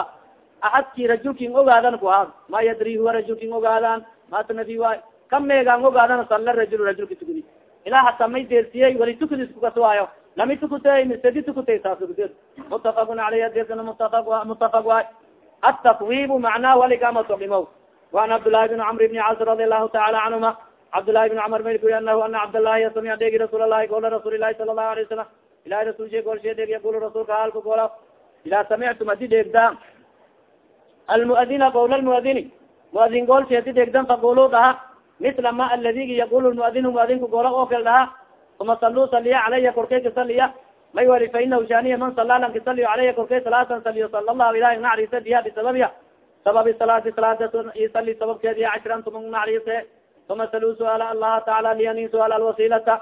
Aadki rajulkin ogaadan kuhaad ma yadri huwa rajulkin ogaadan. Mata nabi waay kam meegaan ogaadan sala rajul rajulka tukdi ilaa hata may deersiyey wali tukdi iskukaswaayo lami tukutay misedi tukutay saasd mutafakun aleyh deersana mutafa mutafak waay atafwibu macnaa waligamatoimo waan cabdالlahi bn cmr bni cas radi allahu taala canhuma cabdالlahi bn cmr may kuri anahu ana cabdالlahi samic degi rasuul lahi goola rasuul lahi sala الlahu alيه wasalam ilahi rasulshe golshe deg yaqul rasuulka halka goola ida samictum hadi dheegdaan almuadina qowl lmuadini muadin goolshe hadi dheegdan faqulu dhaha misla ma aladigi yaqul muadinu muadinku goola oo kale dhaha uma saluu saliya calaya korkay kasaliya may wali fa inahu shaniya man sala lan kasaliyo caleyha korkay salaatan saliyo sala allahu ilahi nacrisa biha bisababiha sababi salaati salaada isali sababkeedi cashran tuma nacrise uma saluu suaala allaha taala lian in suaal alwasilata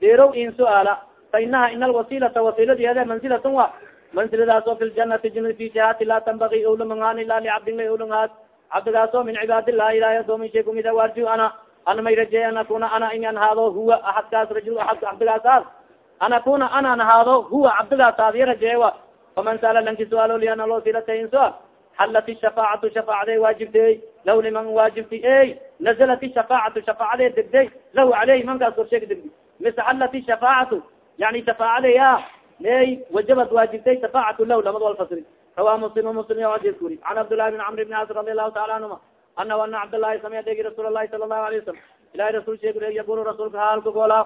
deerow in suaala fa inaha ina alwasilata wasiladeede mansilatan wa. Mansiladaas oo fi ljanati jina fi jihaati laa tambagi owlamangaan ila licabdin la owlangaad cabdigaas oo min cibaadillahi ilahi adoomin shay kumida ana ana may rajeey an akuna ana in an haado huwa aadkaas rajul aad cabdigaasaas an akuna ana an haado huwa cabdigaas aadiya rajeey wa. Faman sala lanki suaalo lian alwasilata in suaal xalat shafaacatu shafaacade waajibtey law liman waajibti ey. Nazalat shafaacatu shafaacade degday lahu aleyh mankaas korsheeg degdi mise xalat shafaacatu yani shafaacade a ey wajabad waajibtay shafaacatu lah lamad wal fasri. Rawa muslim muslim ya adis kuri can cabdالlahi bn cmr bn as radi allahu taala anhuma ana ana cabdlahi samia degi rasuul lahi sala lahu ala wasalam ilahi rasul sheeg yagul rasuulka haalka goola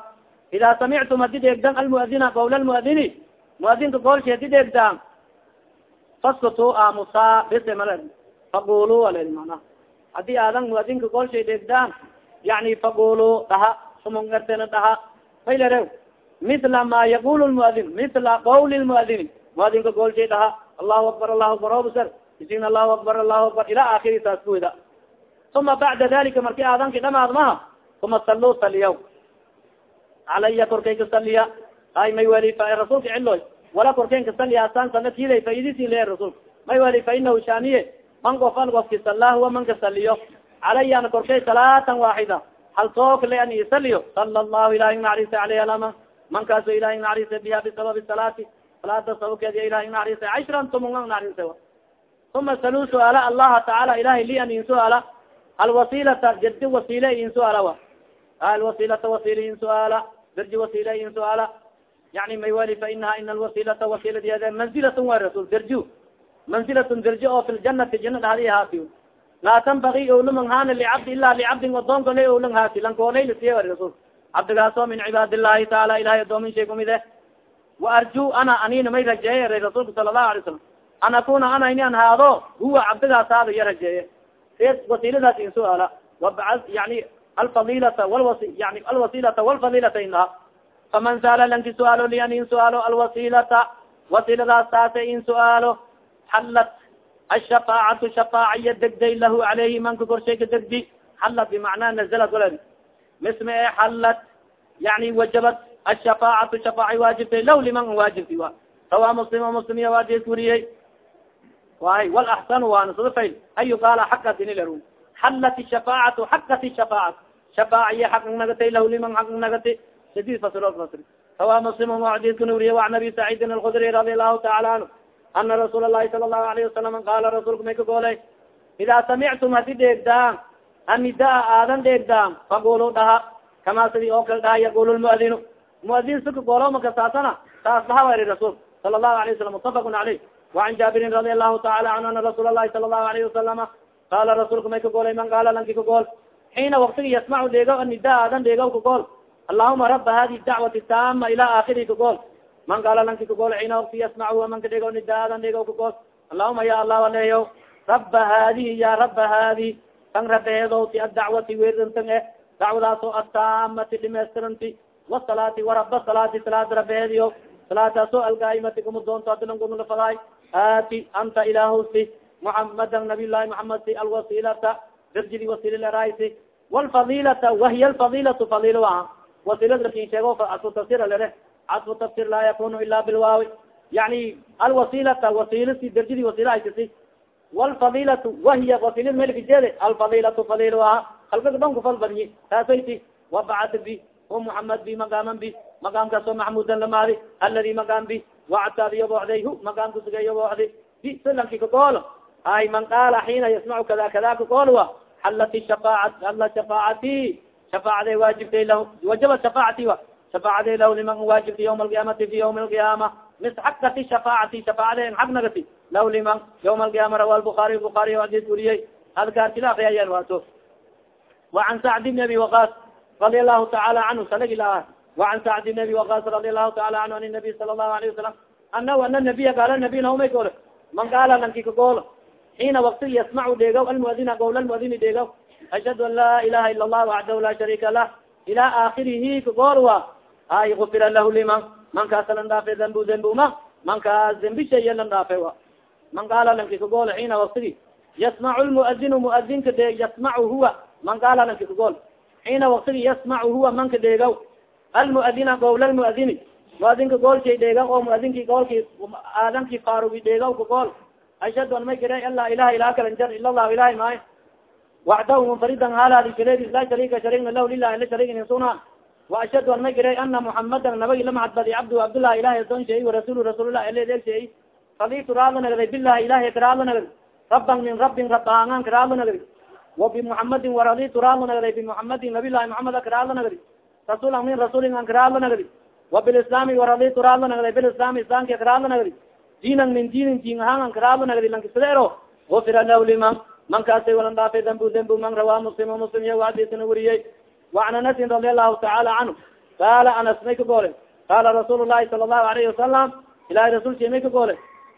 ida samictum hadi deegdan almuadina qawl almuadini muadinka goolshe hadi deegdaan faskutu aamusaa bise mal faqulu alel mana haddii aadan muadinka goolshay deegdaan yani faqulu dhaha sumon ertena dhaha faylarew mila ma yaqul lmuadin mila qawl lmuadini muadinka goolshay dhaha allahu akbar allahu akbar obsar isin allahu akbar allahu akbar ila akhiri saas kuwida uma bacda dalika marki aadanki dhamaad maha uma saluu saliya calaya korkay ka saliya ay may weli rasulka ciloy wala korken kasaliya asan sanadkiday faidisi le rasulka may weli fa inahu shaniye man gofal gofki sala huwa man kasaliyo calayana korkay salaatan waaxida hal tookle an isaliyo sala allahu ilahi nacrisa aleyh alama man kaaso ilahi nacrisa biha bisababi salaati salaada sababkeedi ilahi nacrisa cashran tumunga nacrisa uma saluu suaala allaha tacaala ilahi li an in suaala alwasilata jadi wasile in suaala wa alwasilata wasila in suaala darji wasile in suaala yani may wali fa inaha ina alwasilata wasiladeede manzilatn wa rasul darji manzilatn darji oo fi ljanati jina dhadi haati laa tambagi owlaman hana licabdi ila licabdin odoonka la owlan haati lankoolay lasiye wa rasul cabdigaasoo min cibaad illahi taala ilahay adoomin shay kumid eh waarju ana anina may rajeeye ray rasuulka sala lahu alay salam an akuna ana ini an haado huwa cabdigaas haado iya rajeeye wasiiladaas in suaala wabca yani alfadilata yani alwasilata walfadilata inaha faman saala lanki suaalo li an in suaalo alwasilata wasiladaas taase in suaalo xalat ashafaacatu shafaaciya degday lahu alayhi manka korshay ka degdi xalat bimacnaa nazalad wala misma e xalat yani wajabat ashafaacatu shafaaci waajibtay law liman waajibti wa rawa muslim muslim waadis wariyey way walaxsan waana sada fayl an yuqaala xakat inilaru xalat shafaacatu xakat shafaacatu shafaaciya xaq nagatay lah liman xaq nagati sadi fasiro fasri rawa muslim adidkana wuriye wa an abi saciidin alkudri radi allahu taala anhu. Ana rasuul alahi sala allahu alayhi wasalam qaala rasuulka may ka goolay idaa samictum hadi dheegdaan anidaa aadan dheegdaan fagulu dhaha kama sidi oo kale dhaha yaqul lmuadinu muadin sika goolo makasaasana taas dhaha wari rasuul sala allahu alayh wasalam mutafaqun caleyh wacan jaabirin radi allahu taala canhu ana rasuul alahi sala allahu alayhi wasalama qaala rasuulka may ka goolay man qaala lanki ka gool xiina waktiga yasmacu dheegaw anida aadan dheegaw ka gool allahuma raba hadi dacwati taama ila aakiri ka gool man qaala lanki ka gool xiina wakti yasmacu man ka dheegaw nida aadan dheegaw ka gool allahuma ya allah aleeyo raba hadihi ya raba hadi kan rabeedowti adacwati weerdantan eh dacwadaas oo ataamati dhimaystiranti wasalaati waraba salaati salaad rabeediyo salaataasoo algaaimati kuma doonto adilangunulafadaay aati anta ilaahusi muxamadan nabiy llahi muxamed si alwasilata darjidi wasililaraisi walfadilata wahiy alfadilatu fadilo aha wasilad laakiin sheego asfu tafsir lere asfu tafsir laa yakunu ila bilwaawi yani alwasilata wasilasi darjidi wasila aysisi walfadilatu wahiya wasilad melkijeede alfadilatu fadilo aha halkaga dhan kufal badyi taasayti wabacad bi o muxamed bi maqaaman bi maqaamkaasoo maxmudan lamaadi aladi maqaam bi wactaad yobooxday hu maqaamka suge yobooxday bi silanki kagoolo ay man qaala xiina yasmacu kada kada kagoolwa xalat shafaacat alla shafaacati shafaacday waajibtay lah wajabat shafaacati wa shafaacday lah liman waajibta yawma alqiyaamati fi yawmi alqiyaama mis xakati shafaacati shafaacday xag nagati lah liman yawma alqiyaama rawa lbukaariy bukaariy adis weriyey adkaartila akriyayan waato وعan sacd bn abi وaas رadi الlahu taعala canhu salg la وعan sacd bn abi وaas رadi الlahu taعala canhu an النabiy sala الlahu عlaه وasalam anahu ana nabiya gaala nabiy naumay goole man gaala lanki kagoolo xiina wakti yasmacu dheegaw almuadina gowl almuadini dheegaw ashhadu an laa ilaha ila الlah waxdahu la sharيika lah ila aakirihi kagool wa ay gufira lah liman mankaasa lan dhaafe dembu dembuma mankaas dembishaye lan dhaafe wa man gaala lanki kagoolo xiina waktigi yasmacu lmuadinu muadinka de yasmacu huwa man gaala lanki kagool xiina waktigi yasmacu huwa manka dheegaw almuadina gowl muadini muadinka goolsay dheega oo muadinki goolki aadanki faarugi dheega ka gool. Ashhadu an may kira an laa ilaha ilaha kalan jar ila llahu ilahay maayo waxdahu munfaridan halaadi shareedis laa sharika sharigna lah lilah ila sharigin sunan wa ashhadu an may kiray ana muhamadan nabagi lamahadbadi cabdu cabdullah ilahi adoon sheey warasulu rasuullah eledeeg sheey salitu raadla nagday bilahi ilahi karaadla nagd raban min rabin rabaangan karaadla nagdi wa bimuhamadin waraditu raadla nagday bimuhamadin nabilahi muhamed karaadla nagdi rasuula min rasuulin an karaadla nagdi wabilslaami waraditu raadla nagday bilislaami islaamka karaadla nagdi diinan min diinin diin ahaan an karaadla nagdi lankisada ero gufira lah liman man kaasay walan dhaafay dambu dambu man rawaa muslim muslim iya wadiisana weriyey waan anasin radi allahu tacaala canhu qaala anas may ka goole qaala rasuul lahi sala allahu alayhi wasalam ilahay rasuulki may ka goole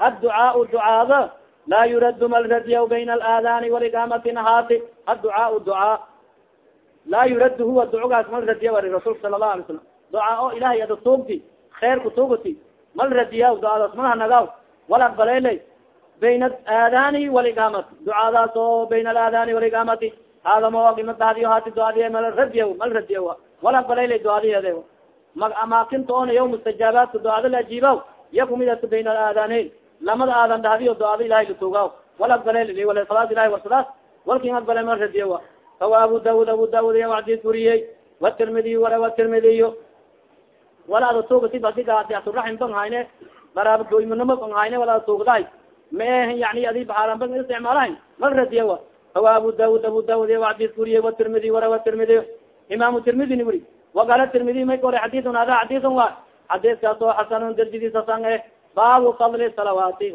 adducaau ducaada laa yuraddu malradiya bayna alaadaani waligaamati nahaati adducaau ducaa laa yurad huwa ducogaas mal radiya wari rasulka sala lahu alay salam ducaa o ilahay ada tuugti kheer kutugati mal radiya ducaadaas malaha nagaw wal aqbalele bayna aadani waligamati ducaadaas oo bayna alaadani waligamati haadamo imadahadiyo haati ducadiy mal radiya mal radiya wal aqbalele ducadiyeede ma amaakinta ona yaw mustajaabaadka ducada la ajiibaw iya kumidata bayna alaadaneyn lamada aadan dhahdiyo ducada ilahay latuuga wal aqbalel salaas ilahi warsadaas walkin aqbale mal radiya rawa abu daud abu daud iya adis wariyey watirmidiy warawa tirmidiyo walaada tuugati basigaaturaxim bang hayne baraabgoymanimo bang hayne walaada tuugdahay ma eh yani adi baxaaran bang isticmaalahay mal radiya wa rawa abu daud abu daud iya adis wariyey watirmidiy warawa tirmidiy imaamu tirmidini wuri waqala tirmidiy may kore xadiun hada xadiun wa xadiiskaas xasanun darjidiis hasan eh baabu fadli salawaati